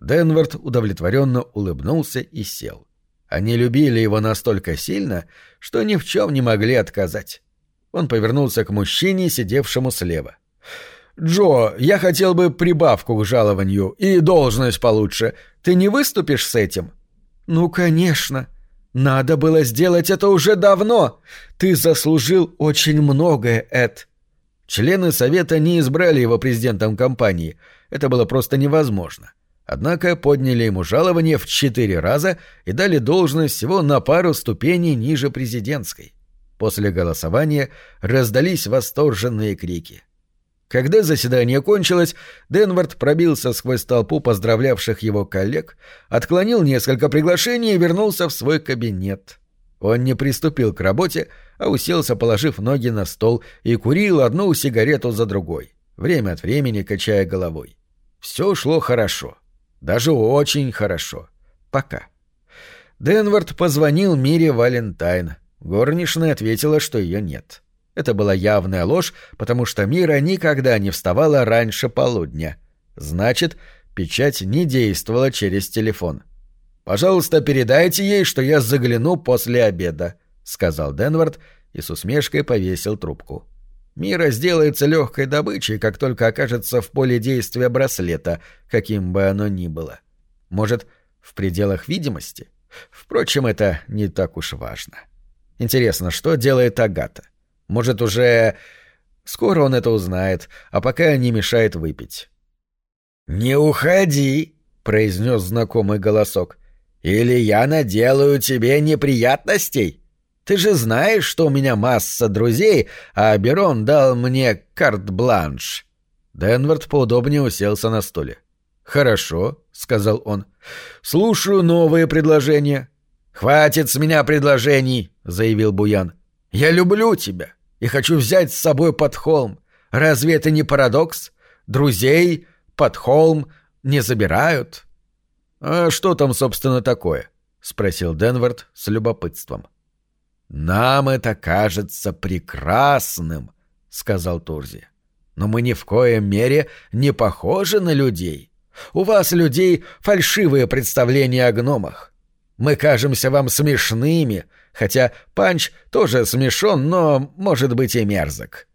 Денвард удовлетворенно улыбнулся и сел. Они любили его настолько сильно, что ни в чем не могли отказать. Он повернулся к мужчине, сидевшему слева. — «Джо, я хотел бы прибавку к жалованию и должность получше. Ты не выступишь с этим?» «Ну, конечно. Надо было сделать это уже давно. Ты заслужил очень многое, Эд». Члены совета не избрали его президентом компании. Это было просто невозможно. Однако подняли ему жалование в четыре раза и дали должность всего на пару ступеней ниже президентской. После голосования раздались восторженные крики. Когда заседание кончилось, Денвард пробился сквозь толпу поздравлявших его коллег, отклонил несколько приглашений и вернулся в свой кабинет. Он не приступил к работе, а уселся, положив ноги на стол, и курил одну сигарету за другой, время от времени качая головой. Все шло хорошо. Даже очень хорошо. Пока. Денвард позвонил Мире Валентайн. Горничная ответила, что ее нет. — это была явная ложь, потому что Мира никогда не вставала раньше полудня. Значит, печать не действовала через телефон. «Пожалуйста, передайте ей, что я загляну после обеда», — сказал Денвард и с усмешкой повесил трубку. Мира сделается легкой добычей, как только окажется в поле действия браслета, каким бы оно ни было. Может, в пределах видимости? Впрочем, это не так уж важно. Интересно, что делает Агата? Может, уже... Скоро он это узнает, а пока не мешает выпить. «Не уходи», — произнес знакомый голосок. «Или я наделаю тебе неприятностей. Ты же знаешь, что у меня масса друзей, а Берон дал мне карт-бланш». Денвард поудобнее уселся на стуле. «Хорошо», — сказал он. «Слушаю новые предложения». «Хватит с меня предложений», — заявил Буян. «Я люблю тебя и хочу взять с собой под холм. Разве это не парадокс? Друзей под холм не забирают». «А что там, собственно, такое?» — спросил Денвард с любопытством. «Нам это кажется прекрасным», — сказал Турзи. «Но мы ни в коем мере не похожи на людей. У вас, людей, фальшивые представления о гномах. Мы кажемся вам смешными, хотя Панч тоже смешон, но, может быть, и мерзок».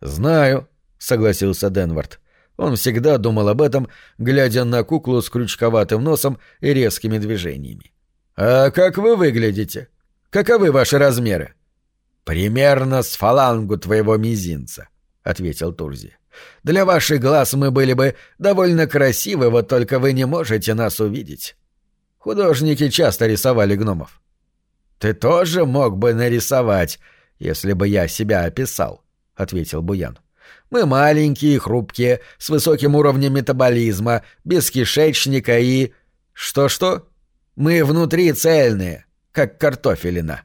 «Знаю», — согласился Денвард. Он всегда думал об этом, глядя на куклу с крючковатым носом и резкими движениями. «А как вы выглядите? Каковы ваши размеры?» «Примерно с фалангу твоего мизинца», — ответил Турзи. «Для ваших глаз мы были бы довольно красивы, вот только вы не можете нас увидеть. Художники часто рисовали гномов. Ты тоже мог бы нарисовать, если бы я себя описал, ответил Буян. Мы маленькие хрупкие, с высоким уровнем метаболизма, без кишечника и... Что-что? Мы внутри цельные, как картофелина.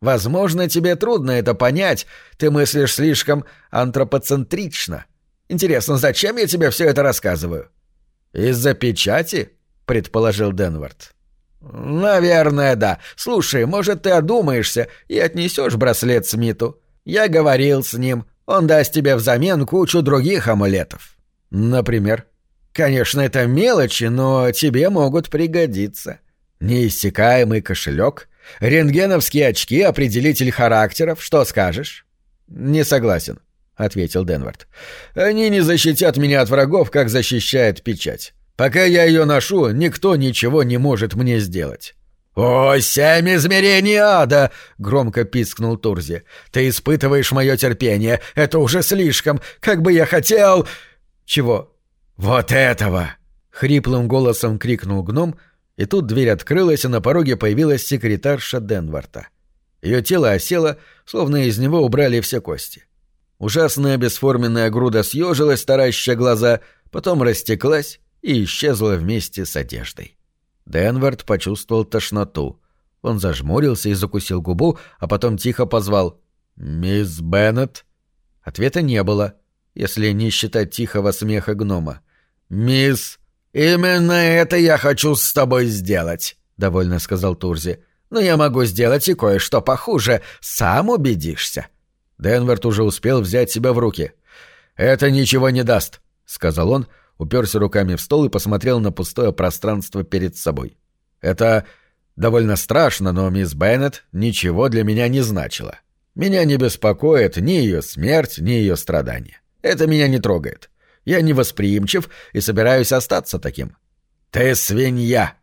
Возможно, тебе трудно это понять, ты мыслишь слишком антропоцентрично. Интересно, зачем я тебе все это рассказываю? Из-за печати? предположил Денвард. «Наверное, да. Слушай, может, ты одумаешься и отнесешь браслет Смиту? Я говорил с ним. Он даст тебе взамен кучу других амулетов. Например? Конечно, это мелочи, но тебе могут пригодиться. Неиссякаемый кошелек, рентгеновские очки, определитель характеров. Что скажешь?» «Не согласен», — ответил Денвард. «Они не защитят меня от врагов, как защищает печать. Пока я ее ношу, никто ничего не может мне сделать». «О, семь измерений ада!» — громко пискнул Турзи. «Ты испытываешь мое терпение. Это уже слишком. Как бы я хотел...» «Чего?» «Вот этого!» — хриплым голосом крикнул гном, и тут дверь открылась, и на пороге появилась секретарша Денварта. Ее тело осело, словно из него убрали все кости. Ужасная бесформенная груда съежилась, тараща глаза, потом растеклась и исчезла вместе с одеждой. Денвард почувствовал тошноту. Он зажмурился и закусил губу, а потом тихо позвал «Мисс Беннет?» Ответа не было, если не считать тихого смеха гнома. «Мисс, именно это я хочу с тобой сделать», — довольно сказал Турзи. «Но я могу сделать и кое-что похуже. Сам убедишься». Денвард уже успел взять себя в руки. «Это ничего не даст», — сказал он, — уперся руками в стол и посмотрел на пустое пространство перед собой. Это довольно страшно, но мисс Беннет ничего для меня не значила. Меня не беспокоит ни ее смерть, ни ее страдания. Это меня не трогает. Я невосприимчив и собираюсь остаться таким. «Ты свинья!»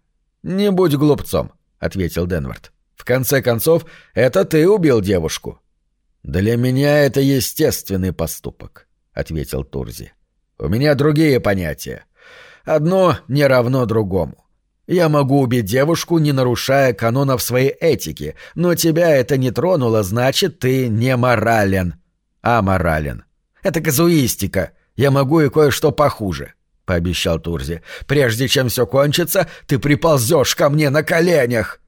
«Не будь глупцом», — ответил Денвард. «В конце концов, это ты убил девушку». «Для меня это естественный поступок», — ответил Турзи. У меня другие понятия. Одно не равно другому. Я могу убить девушку, не нарушая канонов своей этики, но тебя это не тронуло, значит, ты не морален. А морален. Это казуистика. Я могу и кое-что похуже, — пообещал Турзи. Прежде чем все кончится, ты приползешь ко мне на коленях.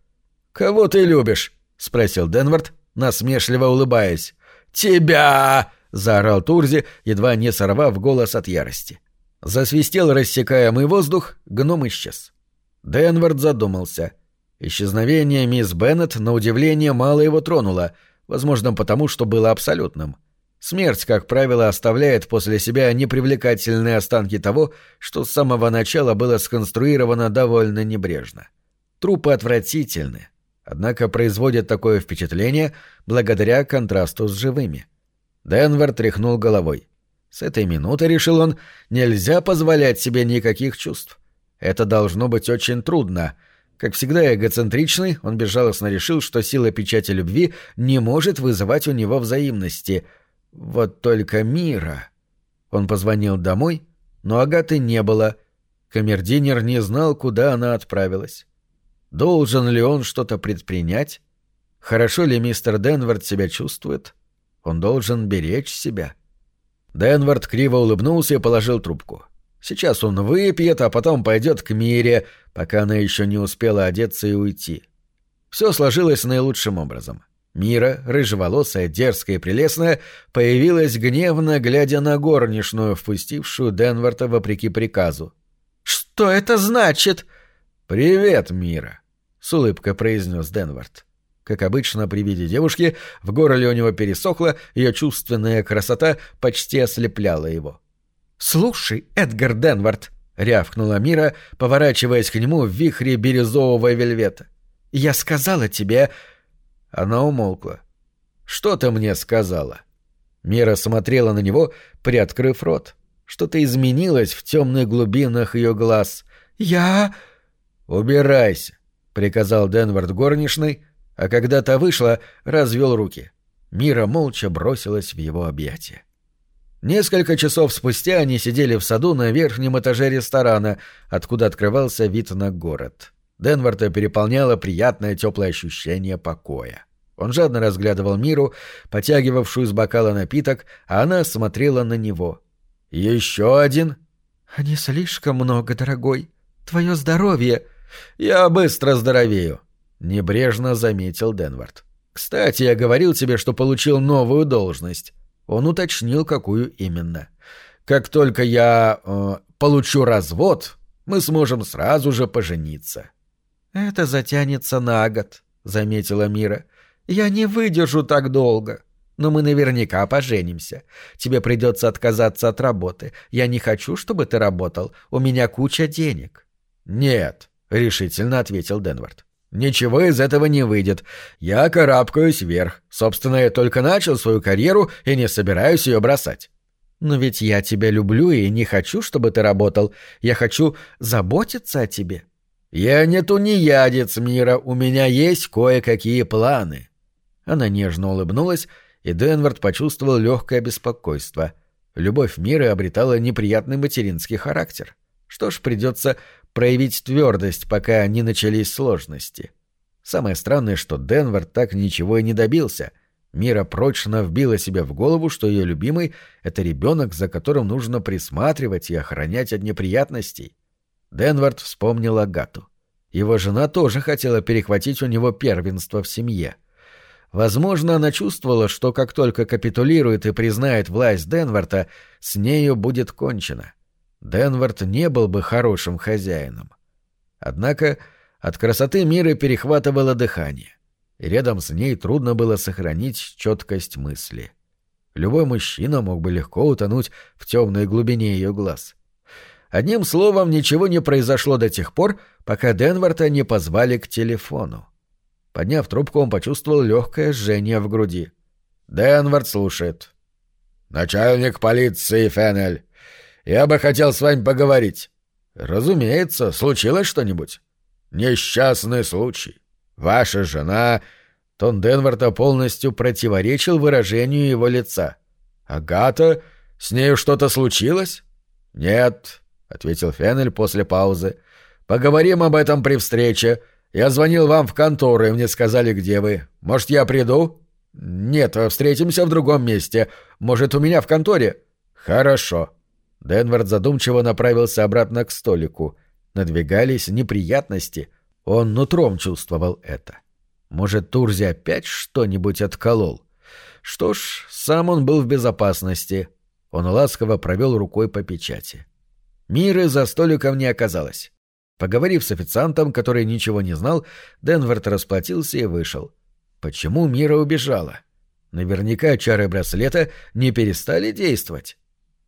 Кого ты любишь? — спросил Денвард, насмешливо улыбаясь. «Тебя!» — заорал Турзи, едва не сорвав голос от ярости. Засвистел рассекаемый воздух, гном исчез. Денвард задумался. Исчезновение мисс Беннет, на удивление, мало его тронуло, возможно, потому что было абсолютным. Смерть, как правило, оставляет после себя непривлекательные останки того, что с самого начала было сконструировано довольно небрежно. Трупы отвратительны, однако производят такое впечатление благодаря контрасту с живыми. Денвер тряхнул головой. С этой минуты, решил он, нельзя позволять себе никаких чувств. Это должно быть очень трудно. Как всегда эгоцентричный, он безжалостно решил, что сила печати любви не может вызывать у него взаимности. Вот только мира. Он позвонил домой, но Агаты не было. Камердинер не знал, куда она отправилась. Должен ли он что-то предпринять? Хорошо ли мистер Денвард себя чувствует? — он должен беречь себя. Денвард криво улыбнулся и положил трубку. Сейчас он выпьет, а потом пойдет к Мире, пока она еще не успела одеться и уйти. Все сложилось наилучшим образом. Мира, рыжеволосая, дерзкая и прелестная, появилась гневно, глядя на горничную, впустившую Денварта вопреки приказу. «Что это значит?» «Привет, Мира», — с улыбкой произнес Денвард. Как обычно, при виде девушки в горле у него пересохло, ее чувственная красота почти ослепляла его. «Слушай, Эдгар Денвард», — рявкнула Мира, поворачиваясь к нему в вихре бирюзового вельвета. «Я сказала тебе...» Она умолкла. «Что ты мне сказала?» Мира смотрела на него, приоткрыв рот. Что-то изменилось в темных глубинах ее глаз. «Я...» «Убирайся», — приказал Денвард горничной, а когда та вышла, развел руки. Мира молча бросилась в его объятия. Несколько часов спустя они сидели в саду на верхнем этаже ресторана, откуда открывался вид на город. Денварда переполняло приятное теплое ощущение покоя. Он жадно разглядывал Миру, потягивавшую из бокала напиток, а она смотрела на него. «Еще один?» «А «Не слишком много, дорогой. Твое здоровье...» «Я быстро здоровею», — небрежно заметил Денвард. «Кстати, я говорил тебе, что получил новую должность». Он уточнил, какую именно. «Как только я э, получу развод, мы сможем сразу же пожениться». «Это затянется на год», — заметила Мира. «Я не выдержу так долго. Но мы наверняка поженимся. Тебе придется отказаться от работы. Я не хочу, чтобы ты работал. У меня куча денег». «Нет», — решительно ответил Денвард. «Ничего из этого не выйдет. Я карабкаюсь вверх. Собственно, я только начал свою карьеру и не собираюсь ее бросать». «Но ведь я тебя люблю и не хочу, чтобы ты работал. Я хочу заботиться о тебе». «Я не тунеядец мира, у меня есть кое-какие планы». Она нежно улыбнулась, и Денвард почувствовал легкое беспокойство. Любовь мира обретала неприятный материнский характер. Что ж, придется проявить твердость, пока не начались сложности. Самое странное, что Денвард так ничего и не добился. Мира прочно вбила себе в голову, что ее любимый — это ребенок, за которым нужно присматривать и охранять от неприятностей. Денвард вспомнил Агату. Его жена тоже хотела перехватить у него первенство в семье. Возможно, она чувствовала, что как только капитулирует и признает власть Денварта, с нею будет кончено. Денвард не был бы хорошим хозяином. Однако от красоты мира перехватывало дыхание, и рядом с ней трудно было сохранить четкость мысли. Любой мужчина мог бы легко утонуть в темной глубине ее глаз — Одним словом, ничего не произошло до тех пор, пока Денварта не позвали к телефону. Подняв трубку, он почувствовал легкое жжение в груди. Денвард слушает. «Начальник полиции Феннель. Я бы хотел с вами поговорить». «Разумеется. Случилось что-нибудь?» «Несчастный случай. Ваша жена...» Тон Денварда полностью противоречил выражению его лица. «Агата? С нею что-то случилось?» «Нет ответил Феннель после паузы. Поговорим об этом при встрече. Я звонил вам в контору, и мне сказали, где вы. Может, я приду? Нет, встретимся в другом месте. Может, у меня в конторе? Хорошо. Денвард задумчиво направился обратно к столику. Надвигались неприятности. Он нутром чувствовал это. Может, Турзи опять что-нибудь отколол? Что ж, сам он был в безопасности. Он ласково провел рукой по печати. Миры за столиком не оказалось. Поговорив с официантом, который ничего не знал, Денверт расплатился и вышел. Почему Мира убежала? Наверняка чары браслета не перестали действовать.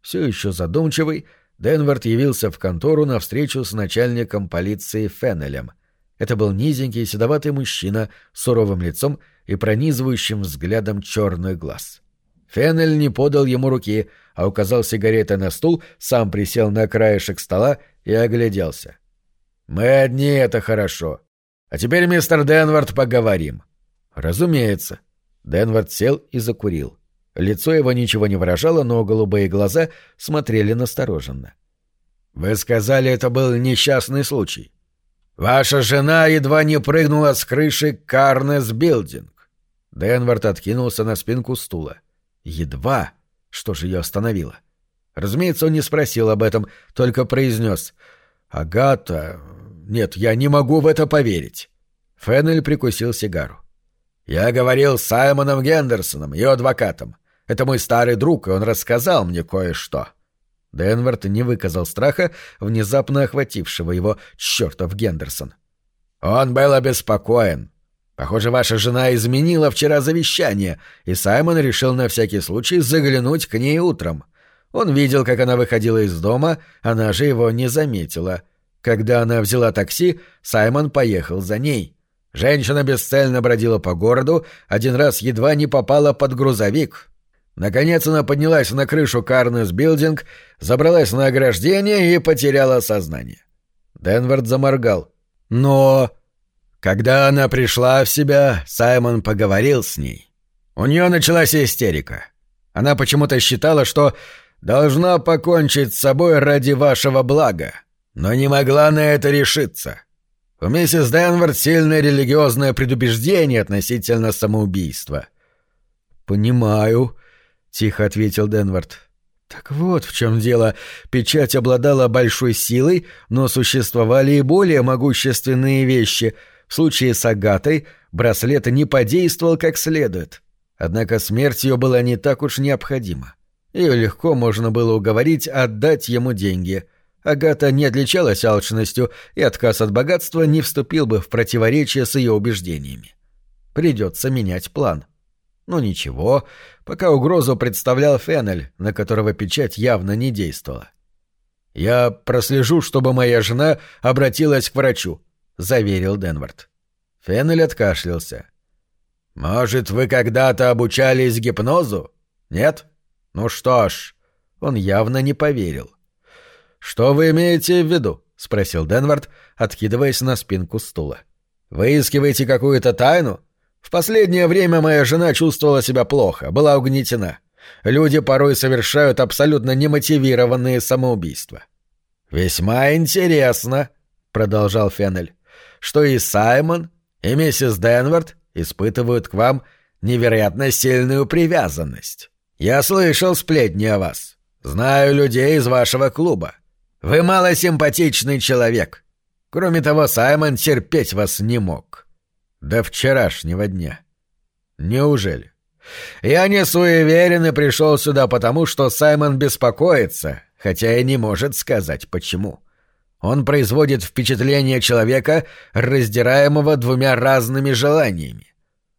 Все еще задумчивый, Денверт явился в контору на встречу с начальником полиции Феннелем. Это был низенький седоватый мужчина с суровым лицом и пронизывающим взглядом черных глаз. Феннель не подал ему руки, а указал сигаретой на стул, сам присел на краешек стола и огляделся. «Мы одни, это хорошо. А теперь, мистер Денвард, поговорим». «Разумеется». Денвард сел и закурил. Лицо его ничего не выражало, но голубые глаза смотрели настороженно. «Вы сказали, это был несчастный случай. Ваша жена едва не прыгнула с крыши Карнес Билдинг». Денвард откинулся на спинку стула. Едва. Что же ее остановило? Разумеется, он не спросил об этом, только произнес «Агата... Нет, я не могу в это поверить». Феннель прикусил сигару. «Я говорил с Саймоном Гендерсоном, ее адвокатом. Это мой старый друг, и он рассказал мне кое-что». Денвард не выказал страха, внезапно охватившего его чертов Гендерсон. «Он был обеспокоен. Похоже, ваша жена изменила вчера завещание, и Саймон решил на всякий случай заглянуть к ней утром. Он видел, как она выходила из дома, она же его не заметила. Когда она взяла такси, Саймон поехал за ней. Женщина бесцельно бродила по городу, один раз едва не попала под грузовик. Наконец она поднялась на крышу Карнес Билдинг, забралась на ограждение и потеряла сознание. Денвард заморгал. Но... Когда она пришла в себя, Саймон поговорил с ней. У нее началась истерика. Она почему-то считала, что должна покончить с собой ради вашего блага, но не могла на это решиться. У миссис Денвард сильное религиозное предубеждение относительно самоубийства. «Понимаю», — тихо ответил Денвард. Так вот в чем дело. Печать обладала большой силой, но существовали и более могущественные вещи. В случае с Агатой браслет не подействовал как следует. Однако смерть ее была не так уж необходима. Ее легко можно было уговорить отдать ему деньги. Агата не отличалась алчностью, и отказ от богатства не вступил бы в противоречие с ее убеждениями. Придется менять план. Ну ничего, пока угрозу представлял Феннель, на которого печать явно не действовала. «Я прослежу, чтобы моя жена обратилась к врачу», — заверил Денвард. Феннель откашлялся. «Может, вы когда-то обучались гипнозу? Нет? Ну что ж...» Он явно не поверил. «Что вы имеете в виду?» — спросил Денвард, откидываясь на спинку стула. «Выискиваете какую-то тайну? В последнее время моя жена чувствовала себя плохо, была угнетена. Люди порой совершают абсолютно немотивированные самоубийства. «Весьма интересно», — продолжал Феннель, — «что и Саймон, и миссис Денвард испытывают к вам невероятно сильную привязанность. Я слышал сплетни о вас. Знаю людей из вашего клуба. Вы малосимпатичный человек. Кроме того, Саймон терпеть вас не мог. До вчерашнего дня. Неужели? Я не суеверен и пришел сюда потому, что Саймон беспокоится, хотя и не может сказать почему. Он производит впечатление человека, раздираемого двумя разными желаниями.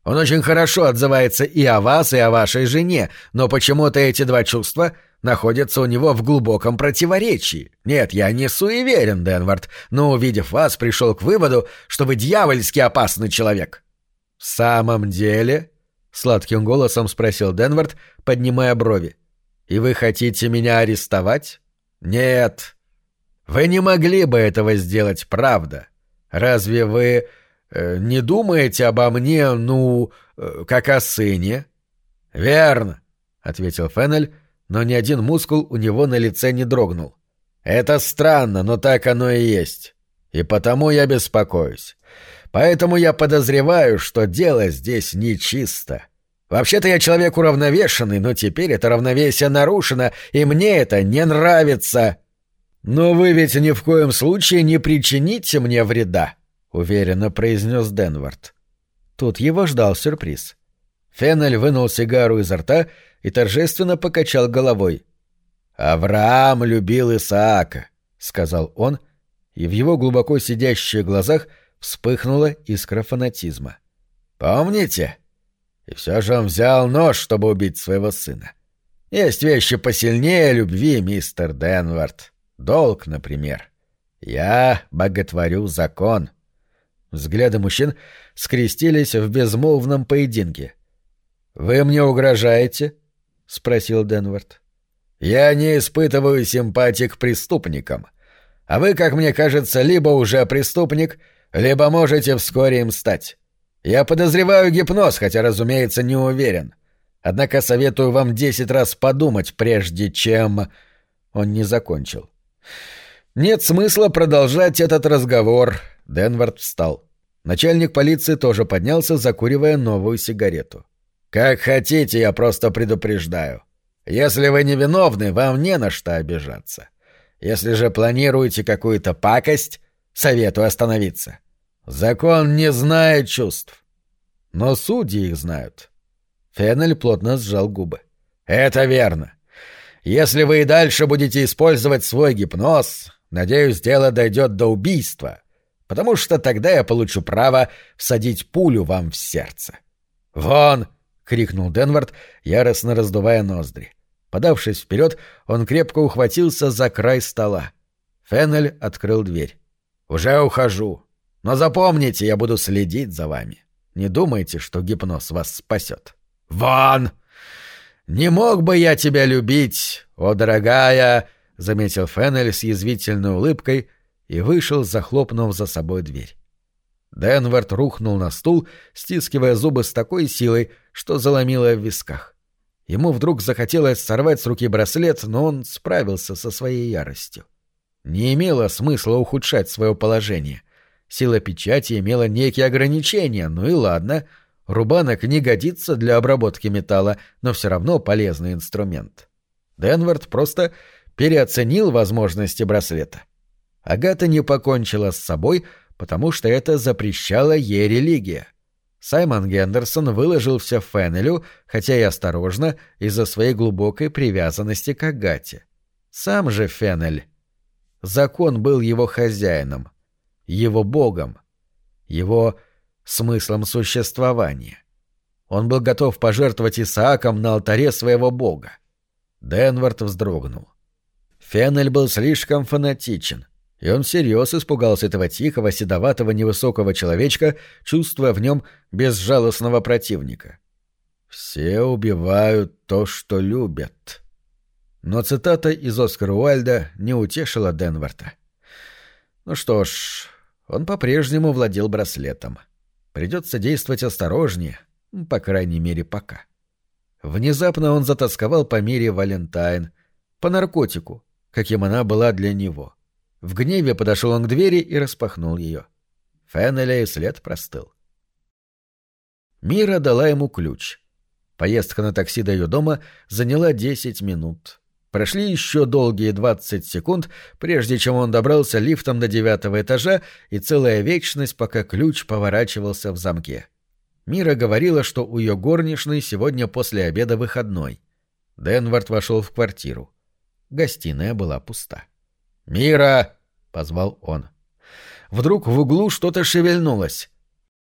Он очень хорошо отзывается и о вас, и о вашей жене, но почему-то эти два чувства находятся у него в глубоком противоречии. Нет, я не суеверен, Денвард, но, увидев вас, пришел к выводу, что вы дьявольски опасный человек». «В самом деле?» — сладким голосом спросил Денвард, поднимая брови. «И вы хотите меня арестовать?» «Нет. Вы не могли бы этого сделать, правда. Разве вы э, не думаете обо мне, ну, э, как о сыне?» «Верно», — ответил Феннель, но ни один мускул у него на лице не дрогнул. «Это странно, но так оно и есть. И потому я беспокоюсь. Поэтому я подозреваю, что дело здесь нечисто. Вообще-то я человек уравновешенный, но теперь это равновесие нарушено, и мне это не нравится. Но вы ведь ни в коем случае не причините мне вреда», — уверенно произнес Денвард. Тут его ждал сюрприз. Феннель вынул сигару изо рта и торжественно покачал головой. «Авраам любил Исаака», — сказал он, и в его глубоко сидящих глазах вспыхнула искра фанатизма. «Помните? И все же он взял нож, чтобы убить своего сына. Есть вещи посильнее любви, мистер Денвард. Долг, например. Я боготворю закон». Взгляды мужчин скрестились в безмолвном поединке. «Вы мне угрожаете?» — спросил Денвард. «Я не испытываю симпатии к преступникам. А вы, как мне кажется, либо уже преступник, либо можете вскоре им стать. Я подозреваю гипноз, хотя, разумеется, не уверен. Однако советую вам десять раз подумать, прежде чем...» Он не закончил. «Нет смысла продолжать этот разговор», — Денвард встал. Начальник полиции тоже поднялся, закуривая новую сигарету. «Как хотите, я просто предупреждаю. Если вы невиновны, вам не на что обижаться. Если же планируете какую-то пакость, советую остановиться. Закон не знает чувств. Но судьи их знают. Феннель плотно сжал губы. Это верно. Если вы и дальше будете использовать свой гипноз, надеюсь, дело дойдет до убийства, потому что тогда я получу право всадить пулю вам в сердце. «Вон!» — крикнул Денвард, яростно раздувая ноздри. Подавшись вперед, он крепко ухватился за край стола. Феннель открыл дверь. «Уже ухожу. Но запомните, я буду следить за вами. Не думайте, что гипноз вас спасет». «Вон!» «Не мог бы я тебя любить, о дорогая!» — заметил Феннель с язвительной улыбкой и вышел, захлопнув за собой дверь. Денвард рухнул на стул, стискивая зубы с такой силой, что заломило в висках. Ему вдруг захотелось сорвать с руки браслет, но он справился со своей яростью. Не имело смысла ухудшать свое положение. Сила печати имела некие ограничения, ну и ладно. Рубанок не годится для обработки металла, но все равно полезный инструмент. Денвард просто переоценил возможности браслета. Агата не покончила с собой, потому что это запрещала ей религия. Саймон Гендерсон выложил все Феннелю, хотя и осторожно, из-за своей глубокой привязанности к Агате. Сам же Феннель. Закон был его хозяином, его богом, его смыслом существования. Он был готов пожертвовать Исааком на алтаре своего бога. Денвард вздрогнул. Феннель был слишком фанатичен, и он всерьез испугался этого тихого, седоватого, невысокого человечка, чувствуя в нем безжалостного противника. «Все убивают то, что любят». Но цитата из Оскара Уайльда не утешила Денварта. Ну что ж, он по-прежнему владел браслетом. Придется действовать осторожнее, по крайней мере, пока. Внезапно он затасковал по мире Валентайн, по наркотику, каким она была для него. В гневе подошел он к двери и распахнул ее. Феннеля след простыл. Мира дала ему ключ. Поездка на такси до ее дома заняла десять минут. Прошли еще долгие двадцать секунд, прежде чем он добрался лифтом до девятого этажа, и целая вечность, пока ключ поворачивался в замке. Мира говорила, что у ее горничной сегодня после обеда выходной. Денвард вошел в квартиру. Гостиная была пуста. «Мира!» — позвал он. Вдруг в углу что-то шевельнулось.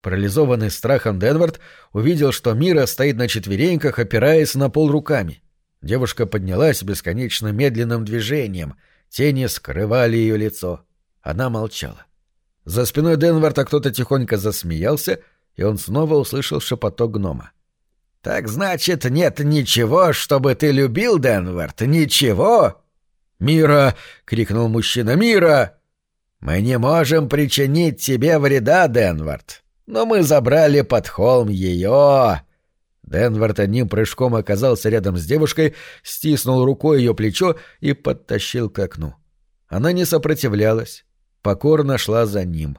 Парализованный страхом Денвард увидел, что Мира стоит на четвереньках, опираясь на пол руками. Девушка поднялась бесконечно медленным движением. Тени скрывали ее лицо. Она молчала. За спиной Денварда кто-то тихонько засмеялся, и он снова услышал шепоток гнома. «Так значит, нет ничего, чтобы ты любил, Денвард? Ничего?» «Мира!» — крикнул мужчина. «Мира!» «Мы не можем причинить тебе вреда, Денвард, но мы забрали под холм ее!» Денвард одним прыжком оказался рядом с девушкой, стиснул рукой ее плечо и подтащил к окну. Она не сопротивлялась, покорно шла за ним.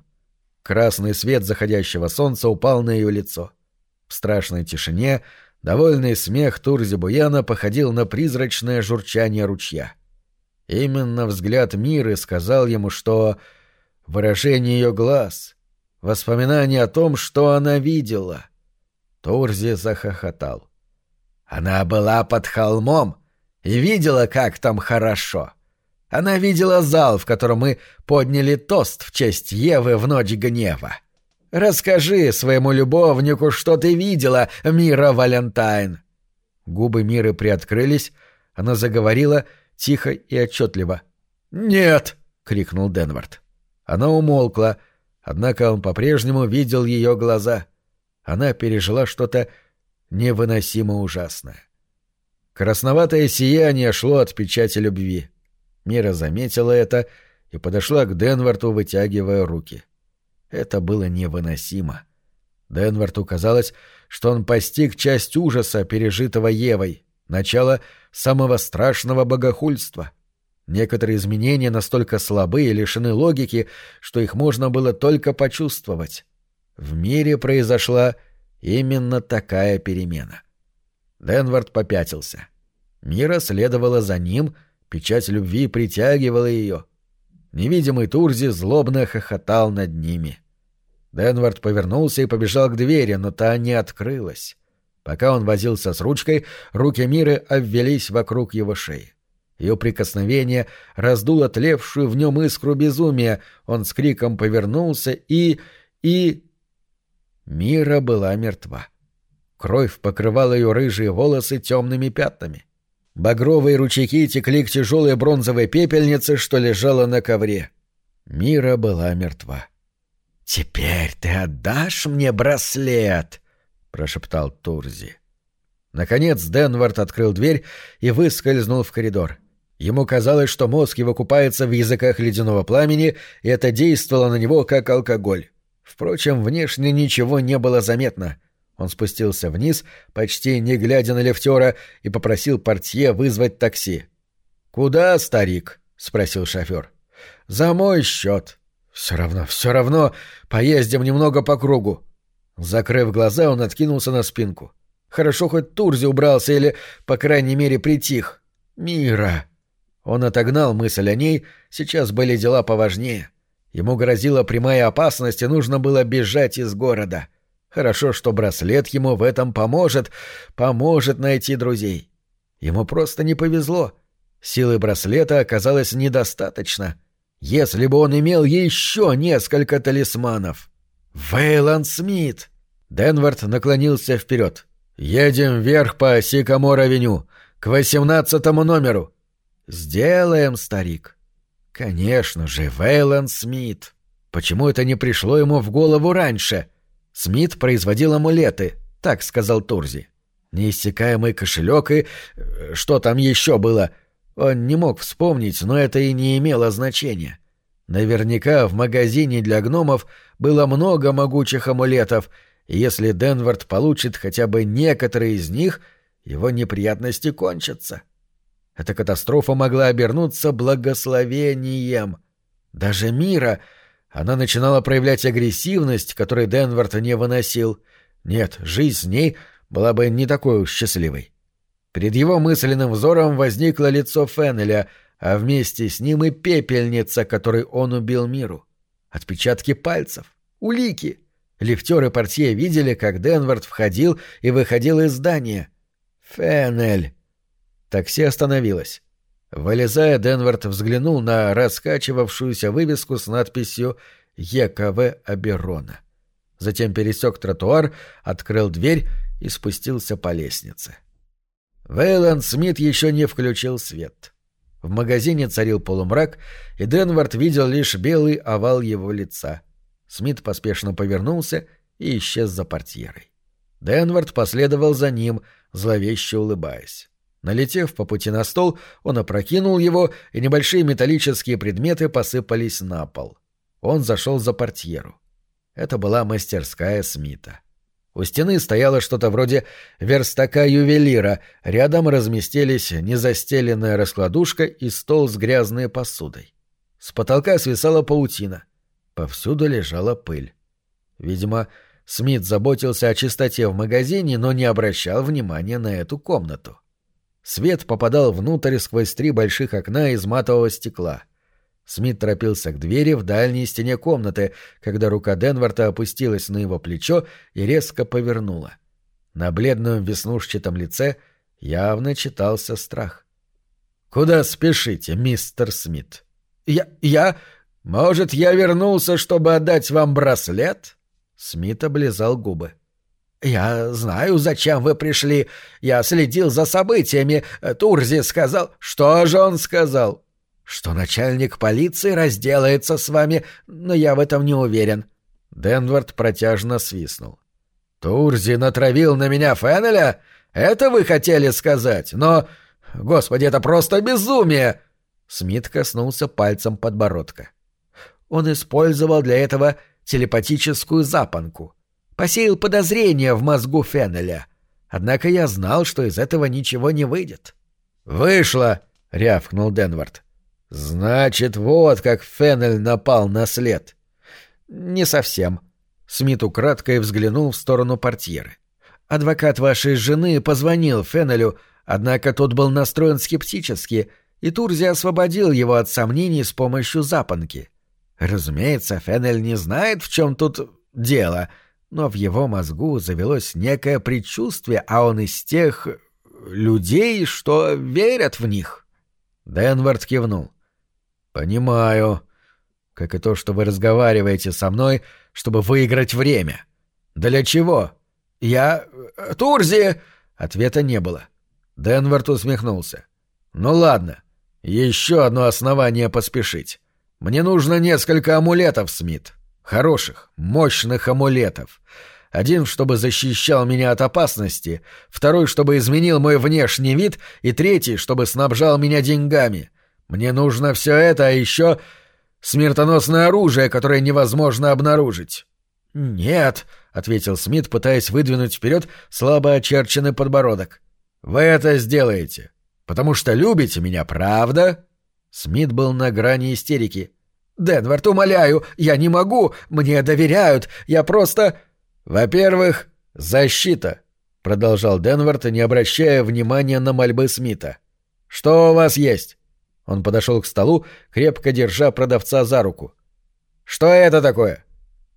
Красный свет заходящего солнца упал на ее лицо. В страшной тишине довольный смех Турзи Буяна походил на призрачное журчание ручья. — Именно взгляд Миры сказал ему, что выражение ее глаз, воспоминание о том, что она видела. Турзи захохотал. Она была под холмом и видела, как там хорошо. Она видела зал, в котором мы подняли тост в честь Евы в ночь гнева. Расскажи своему любовнику, что ты видела, Мира Валентайн. Губы Миры приоткрылись, она заговорила — тихо и отчетливо. «Нет!» — крикнул Денвард. Она умолкла, однако он по-прежнему видел ее глаза. Она пережила что-то невыносимо ужасное. Красноватое сияние шло от печати любви. Мира заметила это и подошла к Денварту, вытягивая руки. Это было невыносимо. Денварту казалось, что он постиг часть ужаса, пережитого Евой, начало самого страшного богохульства. Некоторые изменения настолько слабы и лишены логики, что их можно было только почувствовать. В мире произошла именно такая перемена. Денвард попятился. Мира следовала за ним, печать любви притягивала ее. Невидимый Турзи злобно хохотал над ними. Денвард повернулся и побежал к двери, но та не открылась. Пока он возился с ручкой, руки Миры обвелись вокруг его шеи. Ее прикосновение раздуло тлевшую в нем искру безумия. Он с криком повернулся и... и... Мира была мертва. Кровь покрывала ее рыжие волосы темными пятнами. Багровые ручейки текли к тяжелой бронзовой пепельнице, что лежала на ковре. Мира была мертва. «Теперь ты отдашь мне браслет?» — прошептал Турзи. Наконец Денвард открыл дверь и выскользнул в коридор. Ему казалось, что мозг его купается в языках ледяного пламени, и это действовало на него как алкоголь. Впрочем, внешне ничего не было заметно. Он спустился вниз, почти не глядя на лифтера, и попросил портье вызвать такси. «Куда, старик?» — спросил шофер. «За мой счет». «Все равно, все равно. Поездим немного по кругу». Закрыв глаза, он откинулся на спинку. Хорошо хоть Турзи убрался или, по крайней мере, притих. «Мира!» Он отогнал мысль о ней, сейчас были дела поважнее. Ему грозила прямая опасность, и нужно было бежать из города. Хорошо, что браслет ему в этом поможет, поможет найти друзей. Ему просто не повезло. Силы браслета оказалось недостаточно. Если бы он имел еще несколько талисманов. Вейланд Смит! Денвард наклонился вперед. «Едем вверх по Сикамор-авеню, к восемнадцатому номеру». «Сделаем, старик». «Конечно же, Вейланд Смит. Почему это не пришло ему в голову раньше?» Смит производил амулеты, так сказал Турзи. Неиссякаемый кошелек и... Э, что там еще было? Он не мог вспомнить, но это и не имело значения. Наверняка в магазине для гномов было много могучих амулетов, и если Денвард получит хотя бы некоторые из них, его неприятности кончатся. Эта катастрофа могла обернуться благословением. Даже мира она начинала проявлять агрессивность, которой Денвард не выносил. Нет, жизнь с ней была бы не такой уж счастливой. Перед его мысленным взором возникло лицо Феннеля, а вместе с ним и пепельница, которой он убил миру. Отпечатки пальцев, улики. Лифтеры портье видели, как Денвард входил и выходил из здания. Феннель. Такси остановилось. Вылезая, Денвард взглянул на раскачивавшуюся вывеску с надписью «ЕКВ Аберона». Затем пересек тротуар, открыл дверь и спустился по лестнице. Вейланд Смит еще не включил свет. В магазине царил полумрак, и Денвард видел лишь белый овал его лица. Смит поспешно повернулся и исчез за портьерой. Денвард последовал за ним, зловеще улыбаясь. Налетев по пути на стол, он опрокинул его, и небольшие металлические предметы посыпались на пол. Он зашел за портьеру. Это была мастерская Смита. У стены стояло что-то вроде верстака ювелира, рядом разместились незастеленная раскладушка и стол с грязной посудой. С потолка свисала паутина. Повсюду лежала пыль. Видимо, Смит заботился о чистоте в магазине, но не обращал внимания на эту комнату. Свет попадал внутрь сквозь три больших окна из матового стекла. Смит торопился к двери в дальней стене комнаты, когда рука Денварта опустилась на его плечо и резко повернула. На бледном веснушчатом лице явно читался страх. «Куда спешите, мистер Смит?» «Я... я... Может, я вернулся, чтобы отдать вам браслет?» Смит облизал губы. — «Я знаю, зачем вы пришли. Я следил за событиями. Турзи сказал...» «Что же он сказал?» «Что начальник полиции разделается с вами, но я в этом не уверен». Денвард протяжно свистнул. «Турзи натравил на меня Феннеля? Это вы хотели сказать? Но... Господи, это просто безумие!» Смит коснулся пальцем подбородка. Он использовал для этого телепатическую запонку посеял подозрения в мозгу Феннеля. Однако я знал, что из этого ничего не выйдет. «Вышло!» — рявкнул Денвард. «Значит, вот как Феннель напал на след». «Не совсем». Смит украдкой взглянул в сторону портьеры. «Адвокат вашей жены позвонил Феннелю, Однако тот был настроен скептически, и Турзи освободил его от сомнений с помощью запонки. Разумеется, Феннель не знает, в чем тут дело, но в его мозгу завелось некое предчувствие, а он из тех людей, что верят в них. Денвард кивнул. «Понимаю. Как и то, что вы разговариваете со мной, чтобы выиграть время. Для чего?» «Я... Турзи!» Ответа не было. Денвард усмехнулся. «Ну ладно. Еще одно основание поспешить. Мне нужно несколько амулетов, Смит. Хороших, мощных амулетов. Один, чтобы защищал меня от опасности, второй, чтобы изменил мой внешний вид, и третий, чтобы снабжал меня деньгами. Мне нужно все это, а еще смертоносное оружие, которое невозможно обнаружить. «Нет», — ответил Смит, пытаясь выдвинуть вперед слабо очерченный подбородок. «Вы это сделаете, потому что любите меня, правда?» Смит был на грани истерики. «Денвард, умоляю, я не могу, мне доверяют, я просто...» «Во-первых, защита», — продолжал Денвард, не обращая внимания на мольбы Смита. «Что у вас есть?» Он подошел к столу, крепко держа продавца за руку. «Что это такое?»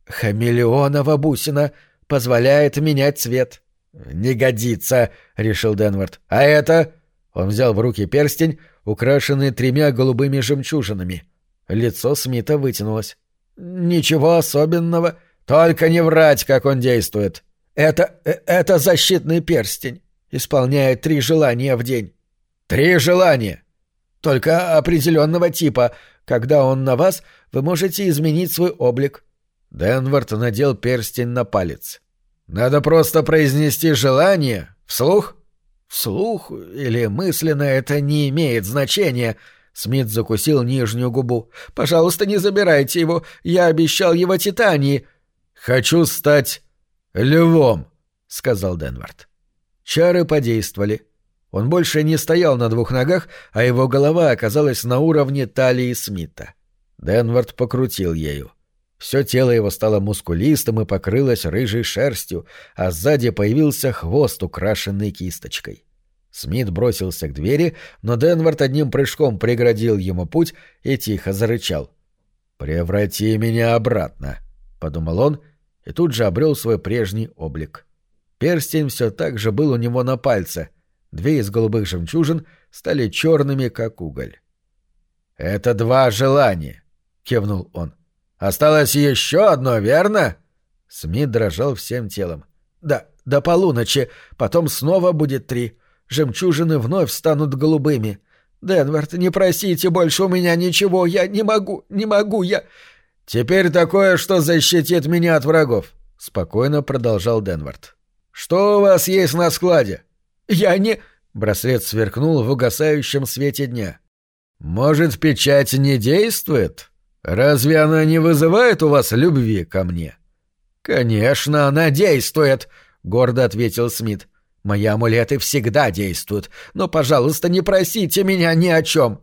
«Хамелеонова бусина позволяет менять цвет». «Не годится», — решил Денвард. «А это?» Он взял в руки перстень, украшенный тремя голубыми жемчужинами. Лицо Смита вытянулось. «Ничего особенного. Только не врать, как он действует. Это... Э, это защитный перстень. Исполняет три желания в день». «Три желания?» «Только определенного типа. Когда он на вас, вы можете изменить свой облик». Денвард надел перстень на палец. «Надо просто произнести желание. Вслух?» «Вслух или мысленно это не имеет значения», Смит закусил нижнюю губу. «Пожалуйста, не забирайте его. Я обещал его Титании». «Хочу стать львом», — сказал Денвард. Чары подействовали. Он больше не стоял на двух ногах, а его голова оказалась на уровне талии Смита. Денвард покрутил ею. Все тело его стало мускулистым и покрылось рыжей шерстью, а сзади появился хвост, украшенный кисточкой. Смит бросился к двери, но Денвард одним прыжком преградил ему путь и тихо зарычал. «Преврати меня обратно», — подумал он, и тут же обрел свой прежний облик. Перстень все так же был у него на пальце. Две из голубых жемчужин стали черными, как уголь. «Это два желания», — кивнул он. «Осталось еще одно, верно?» Смит дрожал всем телом. «Да, до полуночи, потом снова будет три жемчужины вновь станут голубыми. Денвард, не просите больше у меня ничего, я не могу, не могу, я... Теперь такое, что защитит меня от врагов, спокойно продолжал Денвард. Что у вас есть на складе? Я не... Браслет сверкнул в угасающем свете дня. Может, печать не действует? Разве она не вызывает у вас любви ко мне? Конечно, она действует, гордо ответил Смит. Мои амулеты всегда действуют, но, пожалуйста, не просите меня ни о чем.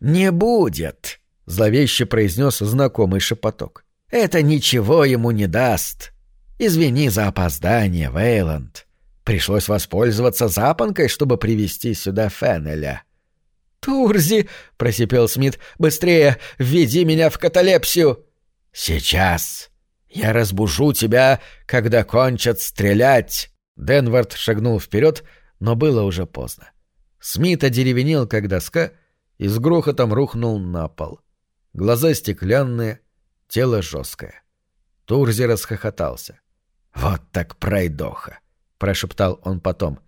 Не будет, зловеще произнес знакомый шепоток. Это ничего ему не даст. Извини за опоздание, Вейланд. Пришлось воспользоваться запонкой, чтобы привести сюда Феннеля. «Турзи!» — просипел Смит. «Быстрее! Введи меня в каталепсию!» «Сейчас! Я разбужу тебя, когда кончат стрелять!» Денвард шагнул вперед, но было уже поздно. Смит одеревенел, как доска, и с грохотом рухнул на пол. Глаза стеклянные, тело жесткое. Турзи расхохотался. «Вот так пройдоха!» — прошептал он потом.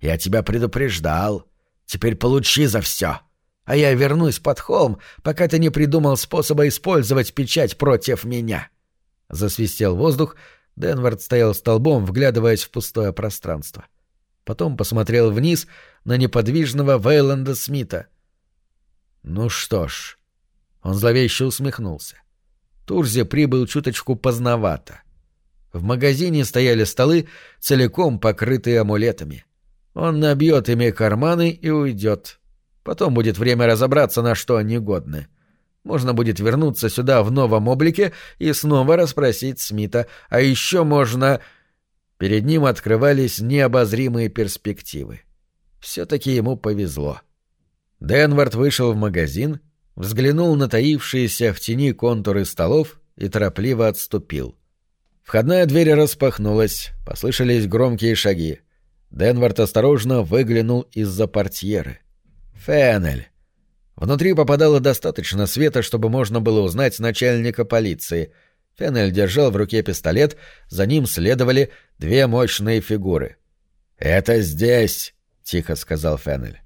«Я тебя предупреждал. Теперь получи за все. А я вернусь под холм, пока ты не придумал способа использовать печать против меня». Засвистел воздух, Денвард стоял столбом, вглядываясь в пустое пространство. Потом посмотрел вниз на неподвижного Вейланда Смита. «Ну что ж...» Он зловеще усмехнулся. Турзи прибыл чуточку поздновато. В магазине стояли столы, целиком покрытые амулетами. Он набьет ими карманы и уйдет. Потом будет время разобраться, на что они годны. — можно будет вернуться сюда в новом облике и снова расспросить Смита. А еще можно... Перед ним открывались необозримые перспективы. Все-таки ему повезло. Денвард вышел в магазин, взглянул на таившиеся в тени контуры столов и торопливо отступил. Входная дверь распахнулась, послышались громкие шаги. Денвард осторожно выглянул из-за портьеры. Фенель. Внутри попадало достаточно света, чтобы можно было узнать начальника полиции. Фенель держал в руке пистолет, за ним следовали две мощные фигуры. «Это здесь», — тихо сказал Фенель.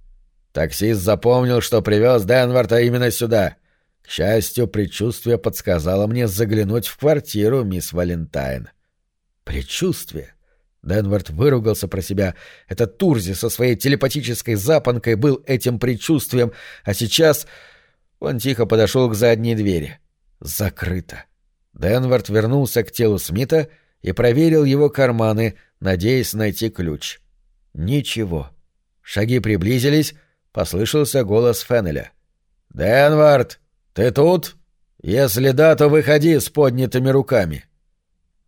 Таксист запомнил, что привез Денварта именно сюда. К счастью, предчувствие подсказало мне заглянуть в квартиру мисс Валентайн. Предчувствие? Денвард выругался про себя. Этот Турзи со своей телепатической запонкой был этим предчувствием, а сейчас он тихо подошел к задней двери. Закрыто. Денвард вернулся к телу Смита и проверил его карманы, надеясь найти ключ. Ничего. Шаги приблизились, послышался голос Феннеля. «Денвард, ты тут? Если да, то выходи с поднятыми руками».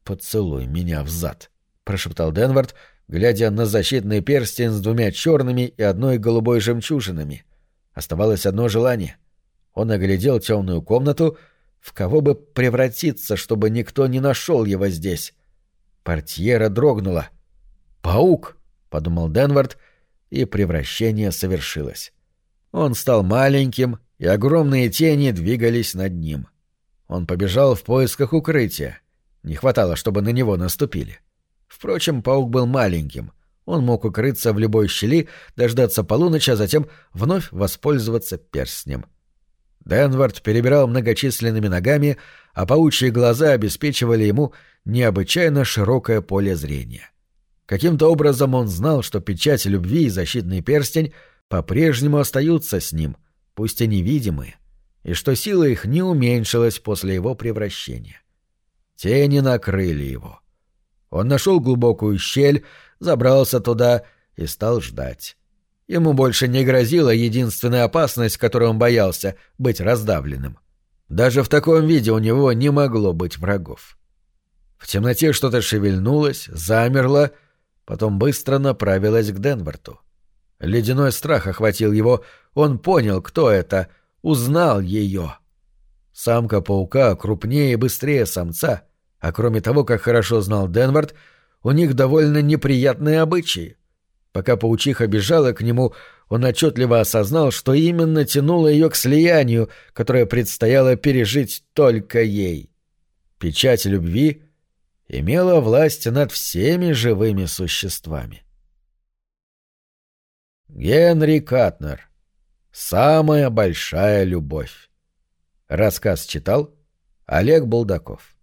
«Поцелуй меня в зад», — прошептал Денвард, глядя на защитный перстень с двумя черными и одной голубой жемчужинами. Оставалось одно желание. Он оглядел темную комнату, в кого бы превратиться, чтобы никто не нашел его здесь. Портьера дрогнула. «Паук!» — подумал Денвард, и превращение совершилось. Он стал маленьким, и огромные тени двигались над ним. Он побежал в поисках укрытия. Не хватало, чтобы на него наступили. Впрочем, паук был маленьким. Он мог укрыться в любой щели, дождаться полуночи, а затем вновь воспользоваться перстнем. Денвард перебирал многочисленными ногами, а паучьи глаза обеспечивали ему необычайно широкое поле зрения. Каким-то образом он знал, что печать любви и защитный перстень по-прежнему остаются с ним, пусть и невидимые, и что сила их не уменьшилась после его превращения. Тени накрыли его. Он нашел глубокую щель, забрался туда и стал ждать. Ему больше не грозила единственная опасность, которой он боялся — быть раздавленным. Даже в таком виде у него не могло быть врагов. В темноте что-то шевельнулось, замерло — потом быстро направилась к Денверту. Ледяной страх охватил его, он понял, кто это, узнал ее. Самка паука крупнее и быстрее самца, а кроме того, как хорошо знал Денвард, у них довольно неприятные обычаи. Пока паучиха бежала к нему, он отчетливо осознал, что именно тянуло ее к слиянию, которое предстояло пережить только ей. Печать любви имела власть над всеми живыми существами. Генри Катнер. Самая большая любовь. Рассказ читал Олег Булдаков.